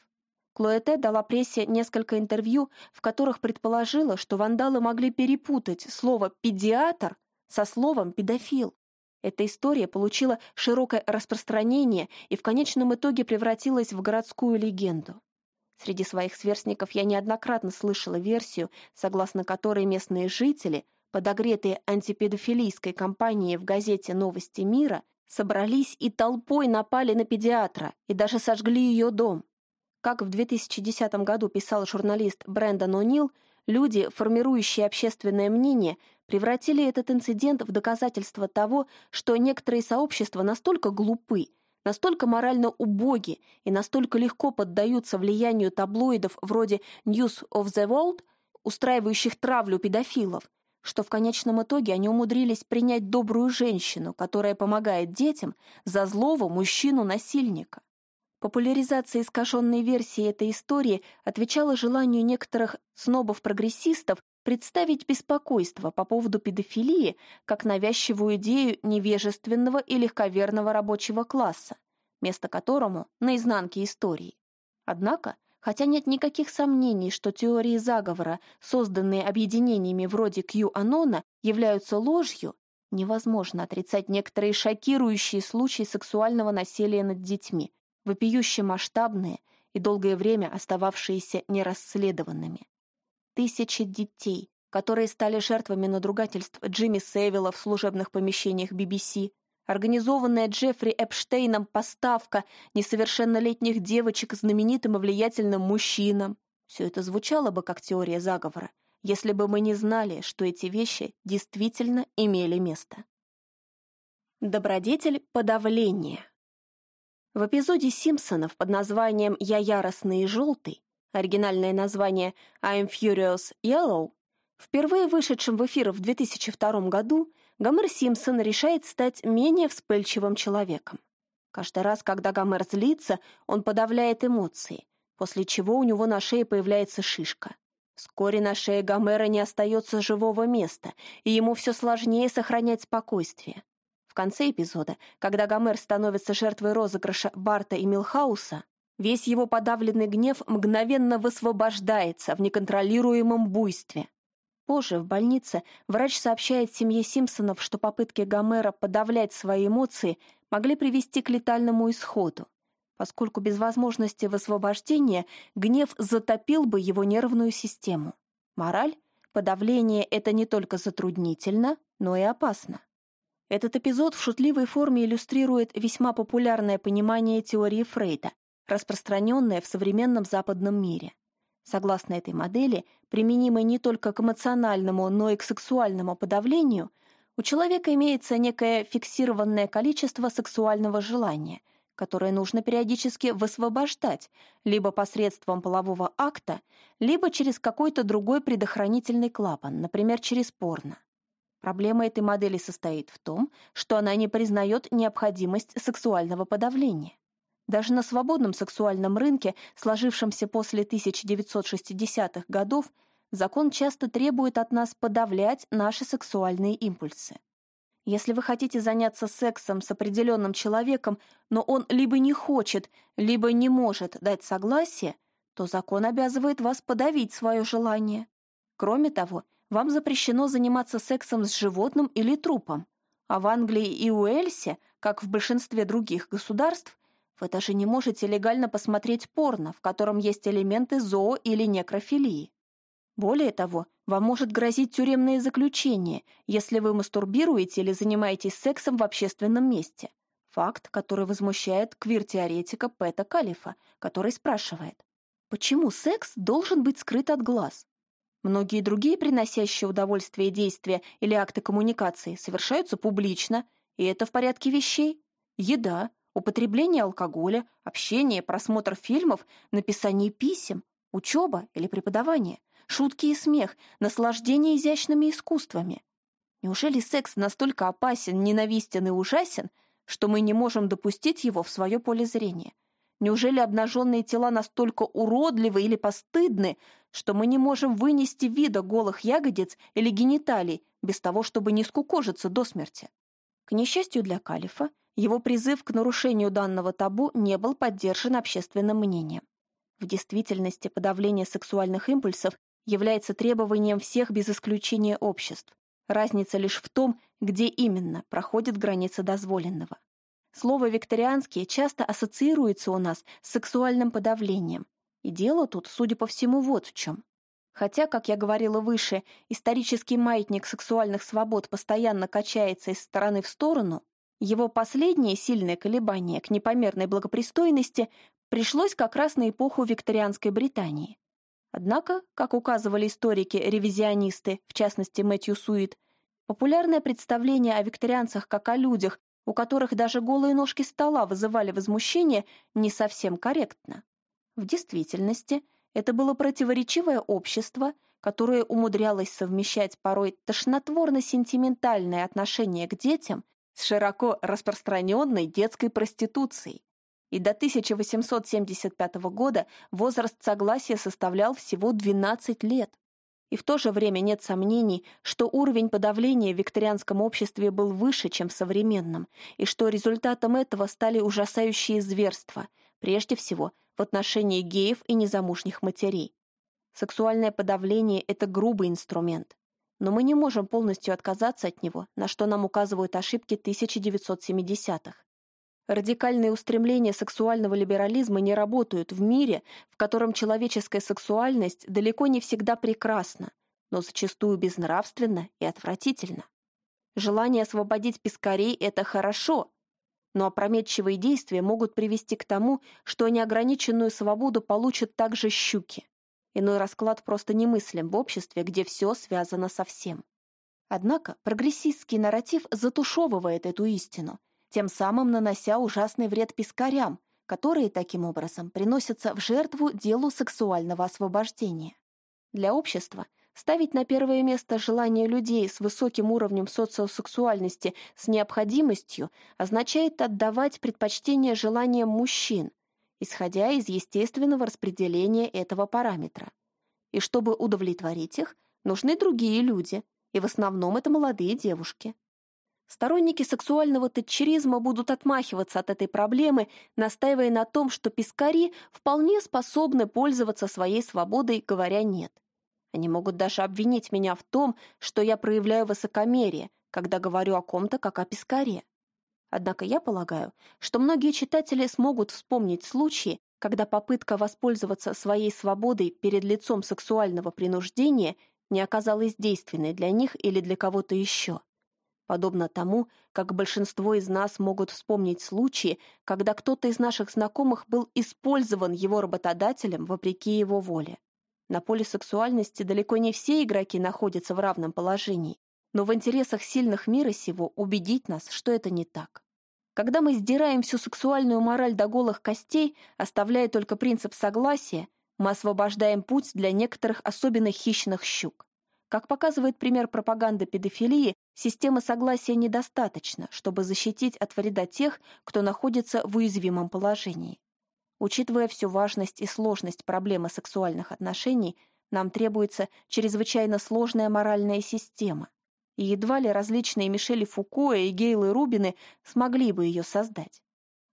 Клоэте дала прессе несколько интервью, в которых предположила, что вандалы могли перепутать слово «педиатр» со словом «педофил». Эта история получила широкое распространение и в конечном итоге превратилась в городскую легенду. Среди своих сверстников я неоднократно слышала версию, согласно которой местные жители, подогретые антипедофилийской кампанией в газете «Новости мира», собрались и толпой напали на педиатра и даже сожгли ее дом. Как в 2010 году писал журналист Брэндон О'Нил, люди, формирующие общественное мнение, превратили этот инцидент в доказательство того, что некоторые сообщества настолько глупы, настолько морально убоги и настолько легко поддаются влиянию таблоидов вроде News of the World, устраивающих травлю педофилов, что в конечном итоге они умудрились принять добрую женщину, которая помогает детям, за злого мужчину-насильника. Популяризация искаженной версии этой истории отвечала желанию некоторых снобов-прогрессистов представить беспокойство по поводу педофилии как навязчивую идею невежественного и легковерного рабочего класса, место которому на изнанке истории. Однако, хотя нет никаких сомнений, что теории заговора, созданные объединениями вроде QAnona, являются ложью, невозможно отрицать некоторые шокирующие случаи сексуального насилия над детьми, вопиюще масштабные и долгое время остававшиеся нерасследованными тысячи детей, которые стали жертвами надругательств Джимми Севилла в служебных помещениях BBC, организованная Джеффри Эпштейном поставка несовершеннолетних девочек знаменитым и влиятельным мужчинам. Все это звучало бы как теория заговора, если бы мы не знали, что эти вещи действительно имели место. Добродетель подавления. В эпизоде «Симпсонов» под названием «Я яростный и желтый» оригинальное название «I'm Furious Yellow», впервые вышедшем в эфир в 2002 году, Гомер Симпсон решает стать менее вспыльчивым человеком. Каждый раз, когда Гомер злится, он подавляет эмоции, после чего у него на шее появляется шишка. Вскоре на шее Гомера не остается живого места, и ему все сложнее сохранять спокойствие. В конце эпизода, когда Гомер становится жертвой розыгрыша Барта и Милхауса, Весь его подавленный гнев мгновенно высвобождается в неконтролируемом буйстве. Позже в больнице врач сообщает семье Симпсонов, что попытки Гомера подавлять свои эмоции могли привести к летальному исходу, поскольку без возможности высвобождения гнев затопил бы его нервную систему. Мораль — подавление — это не только затруднительно, но и опасно. Этот эпизод в шутливой форме иллюстрирует весьма популярное понимание теории Фрейда распространенная в современном западном мире. Согласно этой модели, применимой не только к эмоциональному, но и к сексуальному подавлению, у человека имеется некое фиксированное количество сексуального желания, которое нужно периодически высвобождать либо посредством полового акта, либо через какой-то другой предохранительный клапан, например, через порно. Проблема этой модели состоит в том, что она не признает необходимость сексуального подавления. Даже на свободном сексуальном рынке, сложившемся после 1960-х годов, закон часто требует от нас подавлять наши сексуальные импульсы. Если вы хотите заняться сексом с определенным человеком, но он либо не хочет, либо не может дать согласие, то закон обязывает вас подавить свое желание. Кроме того, вам запрещено заниматься сексом с животным или трупом. А в Англии и Уэльсе, как в большинстве других государств, вы даже не можете легально посмотреть порно, в котором есть элементы зоо- или некрофилии. Более того, вам может грозить тюремное заключение, если вы мастурбируете или занимаетесь сексом в общественном месте. Факт, который возмущает квир-теоретика Пэта Калифа, который спрашивает, Почему секс должен быть скрыт от глаз? Многие другие приносящие удовольствие действия или акты коммуникации совершаются публично, и это в порядке вещей. Еда, употребление алкоголя, общение, просмотр фильмов, написание писем, учеба или преподавание, шутки и смех, наслаждение изящными искусствами. Неужели секс настолько опасен, ненавистен и ужасен, что мы не можем допустить его в свое поле зрения? Неужели обнаженные тела настолько уродливы или постыдны, что мы не можем вынести вида голых ягодиц или гениталий без того, чтобы не скукожиться до смерти? К несчастью для Калифа, его призыв к нарушению данного табу не был поддержан общественным мнением. В действительности подавление сексуальных импульсов является требованием всех без исключения обществ. Разница лишь в том, где именно проходит граница дозволенного. Слово «викторианские» часто ассоциируется у нас с сексуальным подавлением. И дело тут, судя по всему, вот в чем. Хотя, как я говорила выше, исторический маятник сексуальных свобод постоянно качается из стороны в сторону, его последнее сильное колебание к непомерной благопристойности пришлось как раз на эпоху викторианской Британии. Однако, как указывали историки-ревизионисты, в частности Мэтью Суит, популярное представление о викторианцах как о людях, у которых даже голые ножки стола вызывали возмущение, не совсем корректно. В действительности, это было противоречивое общество, которое умудрялось совмещать порой тошнотворно-сентиментальное отношение к детям с широко распространенной детской проституцией. И до 1875 года возраст согласия составлял всего 12 лет. И в то же время нет сомнений, что уровень подавления в викторианском обществе был выше, чем в современном, и что результатом этого стали ужасающие зверства, прежде всего в отношении геев и незамужних матерей. Сексуальное подавление – это грубый инструмент. Но мы не можем полностью отказаться от него, на что нам указывают ошибки 1970-х. Радикальные устремления сексуального либерализма не работают в мире, в котором человеческая сексуальность далеко не всегда прекрасна, но зачастую безнравственна и отвратительна. Желание освободить пескарей – это хорошо, но опрометчивые действия могут привести к тому, что неограниченную свободу получат также щуки. Иной расклад просто немыслим в обществе, где все связано со всем. Однако прогрессистский нарратив затушевывает эту истину – тем самым нанося ужасный вред пескарям, которые таким образом приносятся в жертву делу сексуального освобождения. Для общества ставить на первое место желание людей с высоким уровнем социосексуальности с необходимостью означает отдавать предпочтение желаниям мужчин, исходя из естественного распределения этого параметра. И чтобы удовлетворить их, нужны другие люди, и в основном это молодые девушки. Сторонники сексуального тетчеризма будут отмахиваться от этой проблемы, настаивая на том, что пескари вполне способны пользоваться своей свободой, говоря «нет». Они могут даже обвинить меня в том, что я проявляю высокомерие, когда говорю о ком-то как о пескаре. Однако я полагаю, что многие читатели смогут вспомнить случаи, когда попытка воспользоваться своей свободой перед лицом сексуального принуждения не оказалась действенной для них или для кого-то еще подобно тому, как большинство из нас могут вспомнить случаи, когда кто-то из наших знакомых был использован его работодателем вопреки его воле. На поле сексуальности далеко не все игроки находятся в равном положении, но в интересах сильных мира сего убедить нас, что это не так. Когда мы сдираем всю сексуальную мораль до голых костей, оставляя только принцип согласия, мы освобождаем путь для некоторых особенно хищных щук. Как показывает пример пропаганды педофилии, системы согласия недостаточно, чтобы защитить от вреда тех, кто находится в уязвимом положении. Учитывая всю важность и сложность проблемы сексуальных отношений, нам требуется чрезвычайно сложная моральная система, и едва ли различные Мишели Фуко и Гейлы Рубины смогли бы ее создать.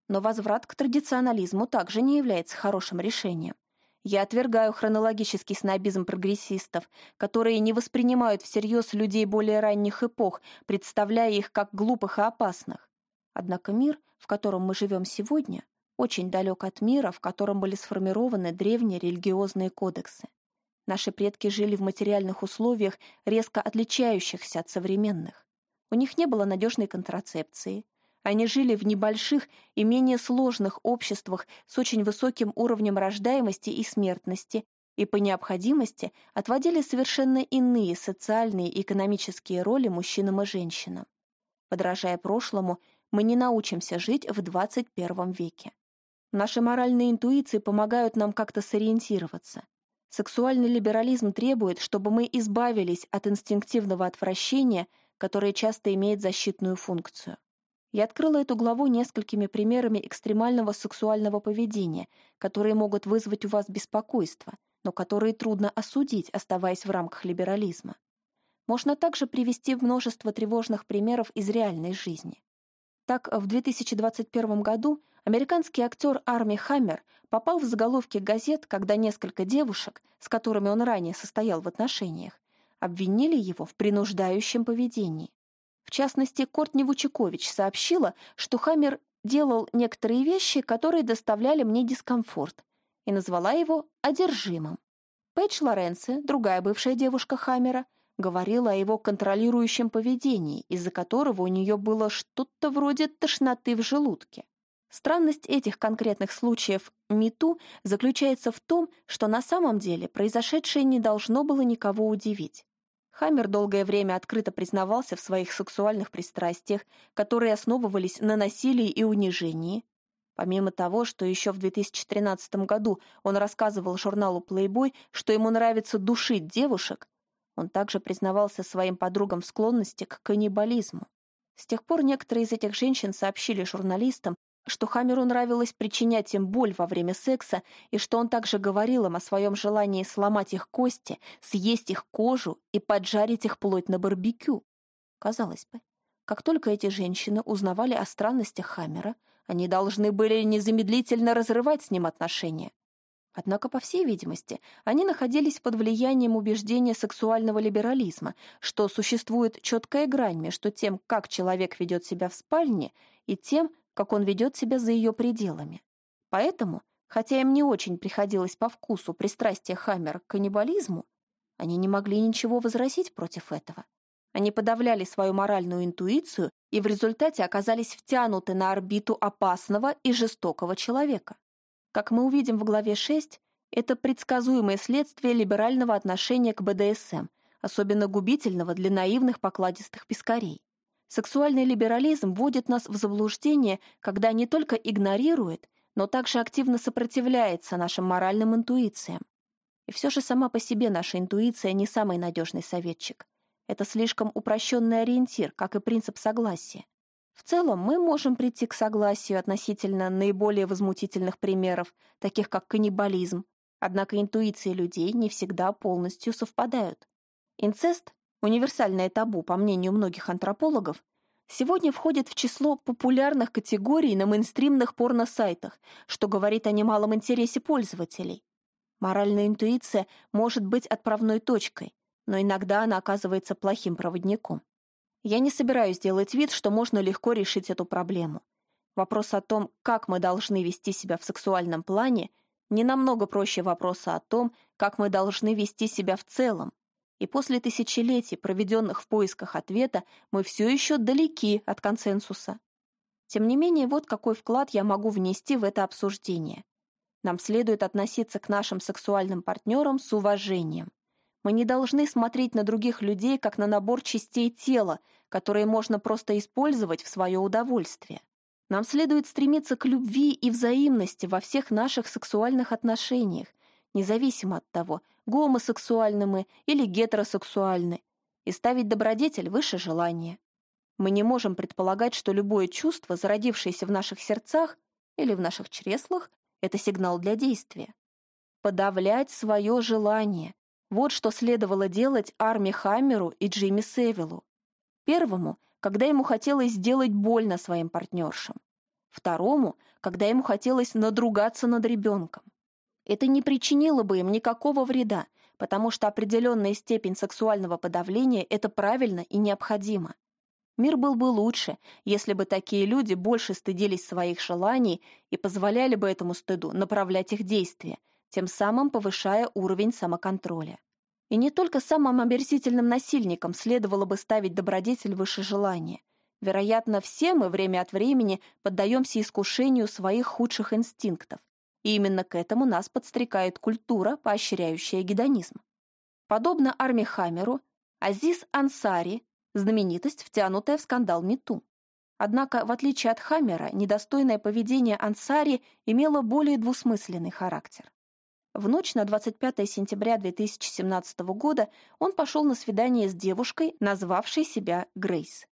Но возврат к традиционализму также не является хорошим решением. Я отвергаю хронологический снобизм прогрессистов, которые не воспринимают всерьез людей более ранних эпох, представляя их как глупых и опасных. Однако мир, в котором мы живем сегодня, очень далек от мира, в котором были сформированы древние религиозные кодексы. Наши предки жили в материальных условиях, резко отличающихся от современных. У них не было надежной контрацепции. Они жили в небольших и менее сложных обществах с очень высоким уровнем рождаемости и смертности, и по необходимости отводили совершенно иные социальные и экономические роли мужчинам и женщинам. Подражая прошлому, мы не научимся жить в 21 веке. Наши моральные интуиции помогают нам как-то сориентироваться. Сексуальный либерализм требует, чтобы мы избавились от инстинктивного отвращения, которое часто имеет защитную функцию. Я открыла эту главу несколькими примерами экстремального сексуального поведения, которые могут вызвать у вас беспокойство, но которые трудно осудить, оставаясь в рамках либерализма. Можно также привести множество тревожных примеров из реальной жизни. Так, в 2021 году американский актер Арми Хаммер попал в заголовки газет, когда несколько девушек, с которыми он ранее состоял в отношениях, обвинили его в принуждающем поведении. В частности, Кортни Вучакович сообщила, что Хаммер делал некоторые вещи, которые доставляли мне дискомфорт, и назвала его одержимым. Пейдж Лоренци, другая бывшая девушка Хаммера, говорила о его контролирующем поведении, из-за которого у нее было что-то вроде тошноты в желудке. Странность этих конкретных случаев МИТУ заключается в том, что на самом деле произошедшее не должно было никого удивить. Хаммер долгое время открыто признавался в своих сексуальных пристрастиях, которые основывались на насилии и унижении. Помимо того, что еще в 2013 году он рассказывал журналу Playboy, что ему нравится душить девушек, он также признавался своим подругам в склонности к каннибализму. С тех пор некоторые из этих женщин сообщили журналистам, что Хамеру нравилось причинять им боль во время секса, и что он также говорил им о своем желании сломать их кости, съесть их кожу и поджарить их плоть на барбекю. Казалось бы, как только эти женщины узнавали о странностях Хаммера, они должны были незамедлительно разрывать с ним отношения. Однако, по всей видимости, они находились под влиянием убеждения сексуального либерализма, что существует четкая грань между тем, как человек ведет себя в спальне, и тем, как он ведет себя за ее пределами. Поэтому, хотя им не очень приходилось по вкусу пристрастие Хаммера к каннибализму, они не могли ничего возразить против этого. Они подавляли свою моральную интуицию и в результате оказались втянуты на орбиту опасного и жестокого человека. Как мы увидим в главе 6, это предсказуемое следствие либерального отношения к БДСМ, особенно губительного для наивных покладистых пескарей. Сексуальный либерализм вводит нас в заблуждение, когда не только игнорирует, но также активно сопротивляется нашим моральным интуициям. И все же сама по себе наша интуиция не самый надежный советчик. Это слишком упрощенный ориентир, как и принцип согласия. В целом, мы можем прийти к согласию относительно наиболее возмутительных примеров, таких как каннибализм, однако интуиции людей не всегда полностью совпадают. Инцест универсальное табу, по мнению многих антропологов, сегодня входит в число популярных категорий на мейнстримных порно-сайтах, что говорит о немалом интересе пользователей. Моральная интуиция может быть отправной точкой, но иногда она оказывается плохим проводником. Я не собираюсь делать вид, что можно легко решить эту проблему. Вопрос о том, как мы должны вести себя в сексуальном плане, не намного проще вопроса о том, как мы должны вести себя в целом, и после тысячелетий, проведенных в поисках ответа, мы все еще далеки от консенсуса. Тем не менее, вот какой вклад я могу внести в это обсуждение. Нам следует относиться к нашим сексуальным партнерам с уважением. Мы не должны смотреть на других людей как на набор частей тела, которые можно просто использовать в свое удовольствие. Нам следует стремиться к любви и взаимности во всех наших сексуальных отношениях, независимо от того, гомосексуальны мы или гетеросексуальны, и ставить добродетель выше желания. Мы не можем предполагать, что любое чувство, зародившееся в наших сердцах или в наших чреслах, это сигнал для действия. Подавлять свое желание. Вот что следовало делать Арми Хаммеру и Джимми Севиллу. Первому, когда ему хотелось сделать больно своим партнершам. Второму, когда ему хотелось надругаться над ребенком. Это не причинило бы им никакого вреда, потому что определенная степень сексуального подавления – это правильно и необходимо. Мир был бы лучше, если бы такие люди больше стыдились своих желаний и позволяли бы этому стыду направлять их действия, тем самым повышая уровень самоконтроля. И не только самым омерзительным насильникам следовало бы ставить добродетель выше желания. Вероятно, все мы время от времени поддаемся искушению своих худших инстинктов, и именно к этому нас подстрекает культура, поощряющая гедонизм. Подобно Арми Хамеру, Азиз Ансари – знаменитость, втянутая в скандал МИТУ. Однако, в отличие от Хаммера, недостойное поведение Ансари имело более двусмысленный характер. В ночь на 25 сентября 2017 года он пошел на свидание с девушкой, назвавшей себя Грейс.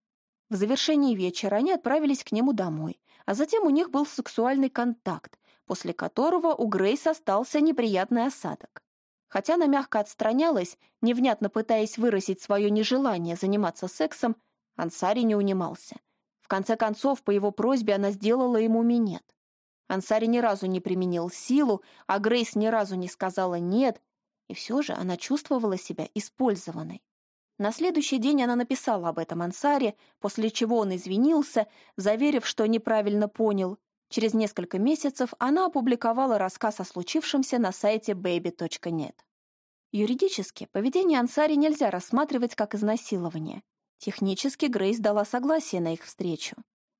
В завершении вечера они отправились к нему домой, а затем у них был сексуальный контакт, после которого у Грейс остался неприятный осадок. Хотя она мягко отстранялась, невнятно пытаясь выразить свое нежелание заниматься сексом, Ансари не унимался. В конце концов, по его просьбе она сделала ему минет. Ансари ни разу не применил силу, а Грейс ни разу не сказала «нет», и все же она чувствовала себя использованной. На следующий день она написала об этом Ансаре, после чего он извинился, заверив, что неправильно понял. Через несколько месяцев она опубликовала рассказ о случившемся на сайте baby.net. Юридически поведение Ансари нельзя рассматривать как изнасилование. Технически Грейс дала согласие на их встречу.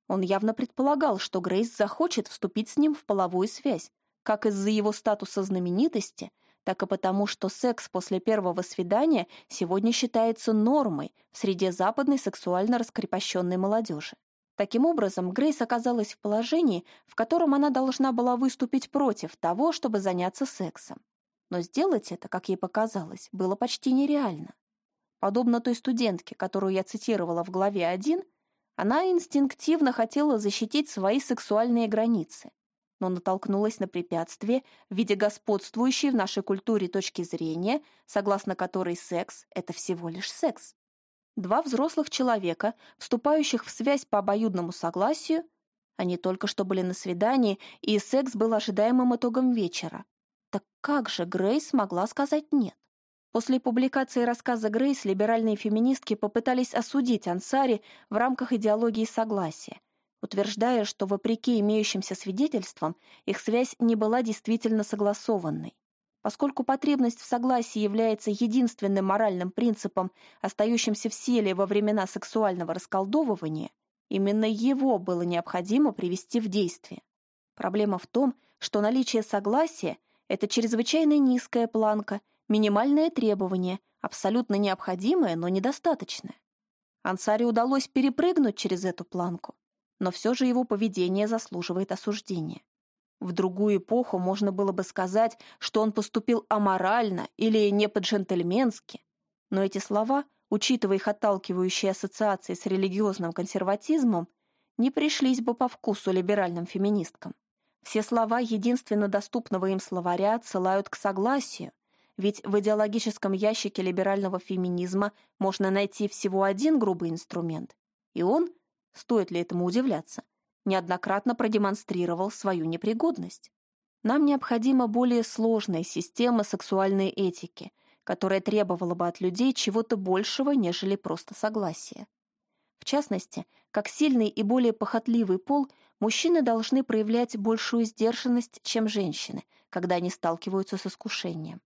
Он явно предполагал, что Грейс захочет вступить с ним в половую связь, как из-за его статуса знаменитости, так и потому, что секс после первого свидания сегодня считается нормой в среде западной сексуально раскрепощенной молодежи. Таким образом, Грейс оказалась в положении, в котором она должна была выступить против того, чтобы заняться сексом. Но сделать это, как ей показалось, было почти нереально. Подобно той студентке, которую я цитировала в главе 1, она инстинктивно хотела защитить свои сексуальные границы, но натолкнулась на препятствие в виде господствующей в нашей культуре точки зрения, согласно которой секс — это всего лишь секс. Два взрослых человека, вступающих в связь по обоюдному согласию, они только что были на свидании, и секс был ожидаемым итогом вечера. Так как же Грейс могла сказать «нет»? После публикации рассказа Грейс либеральные феминистки попытались осудить Ансари в рамках идеологии согласия, утверждая, что, вопреки имеющимся свидетельствам, их связь не была действительно согласованной. Поскольку потребность в согласии является единственным моральным принципом, остающимся в силе во времена сексуального расколдовывания, именно его было необходимо привести в действие. Проблема в том, что наличие согласия — это чрезвычайно низкая планка, минимальное требование, абсолютно необходимое, но недостаточное. Ансаре удалось перепрыгнуть через эту планку но все же его поведение заслуживает осуждения. В другую эпоху можно было бы сказать, что он поступил аморально или не по-джентльменски, но эти слова, учитывая их отталкивающие ассоциации с религиозным консерватизмом, не пришлись бы по вкусу либеральным феминисткам. Все слова единственно доступного им словаря отсылают к согласию, ведь в идеологическом ящике либерального феминизма можно найти всего один грубый инструмент, и он стоит ли этому удивляться, неоднократно продемонстрировал свою непригодность. Нам необходима более сложная система сексуальной этики, которая требовала бы от людей чего-то большего, нежели просто согласия. В частности, как сильный и более похотливый пол, мужчины должны проявлять большую сдержанность, чем женщины, когда они сталкиваются с искушением.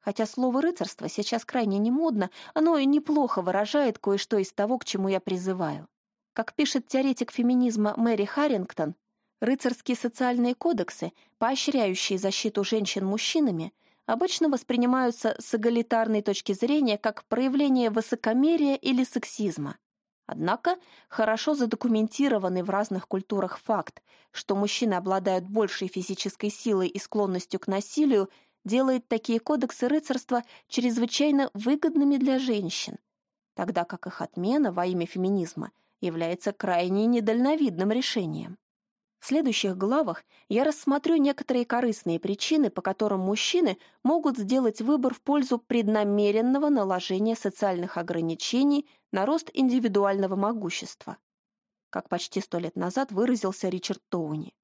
Хотя слово «рыцарство» сейчас крайне не модно, оно и неплохо выражает кое-что из того, к чему я призываю. Как пишет теоретик феминизма Мэри Харрингтон, рыцарские социальные кодексы, поощряющие защиту женщин мужчинами, обычно воспринимаются с эгалитарной точки зрения как проявление высокомерия или сексизма. Однако хорошо задокументированный в разных культурах факт, что мужчины обладают большей физической силой и склонностью к насилию, делает такие кодексы рыцарства чрезвычайно выгодными для женщин, тогда как их отмена во имя феминизма является крайне недальновидным решением. В следующих главах я рассмотрю некоторые корыстные причины, по которым мужчины могут сделать выбор в пользу преднамеренного наложения социальных ограничений на рост индивидуального могущества. Как почти сто лет назад выразился Ричард Тоуни.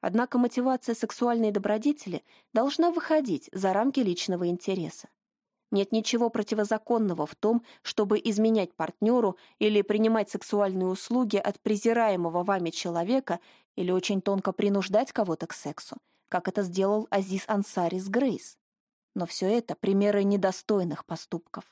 Однако мотивация сексуальной добродетели должна выходить за рамки личного интереса. Нет ничего противозаконного в том, чтобы изменять партнеру или принимать сексуальные услуги от презираемого вами человека или очень тонко принуждать кого-то к сексу, как это сделал Азиз Ансари с Грейс. Но все это примеры недостойных поступков.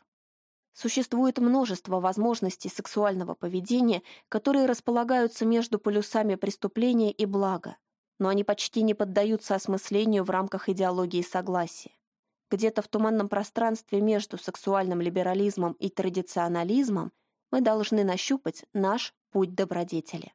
Существует множество возможностей сексуального поведения, которые располагаются между полюсами преступления и блага, но они почти не поддаются осмыслению в рамках идеологии согласия. Где-то в туманном пространстве между сексуальным либерализмом и традиционализмом мы должны нащупать наш путь добродетели.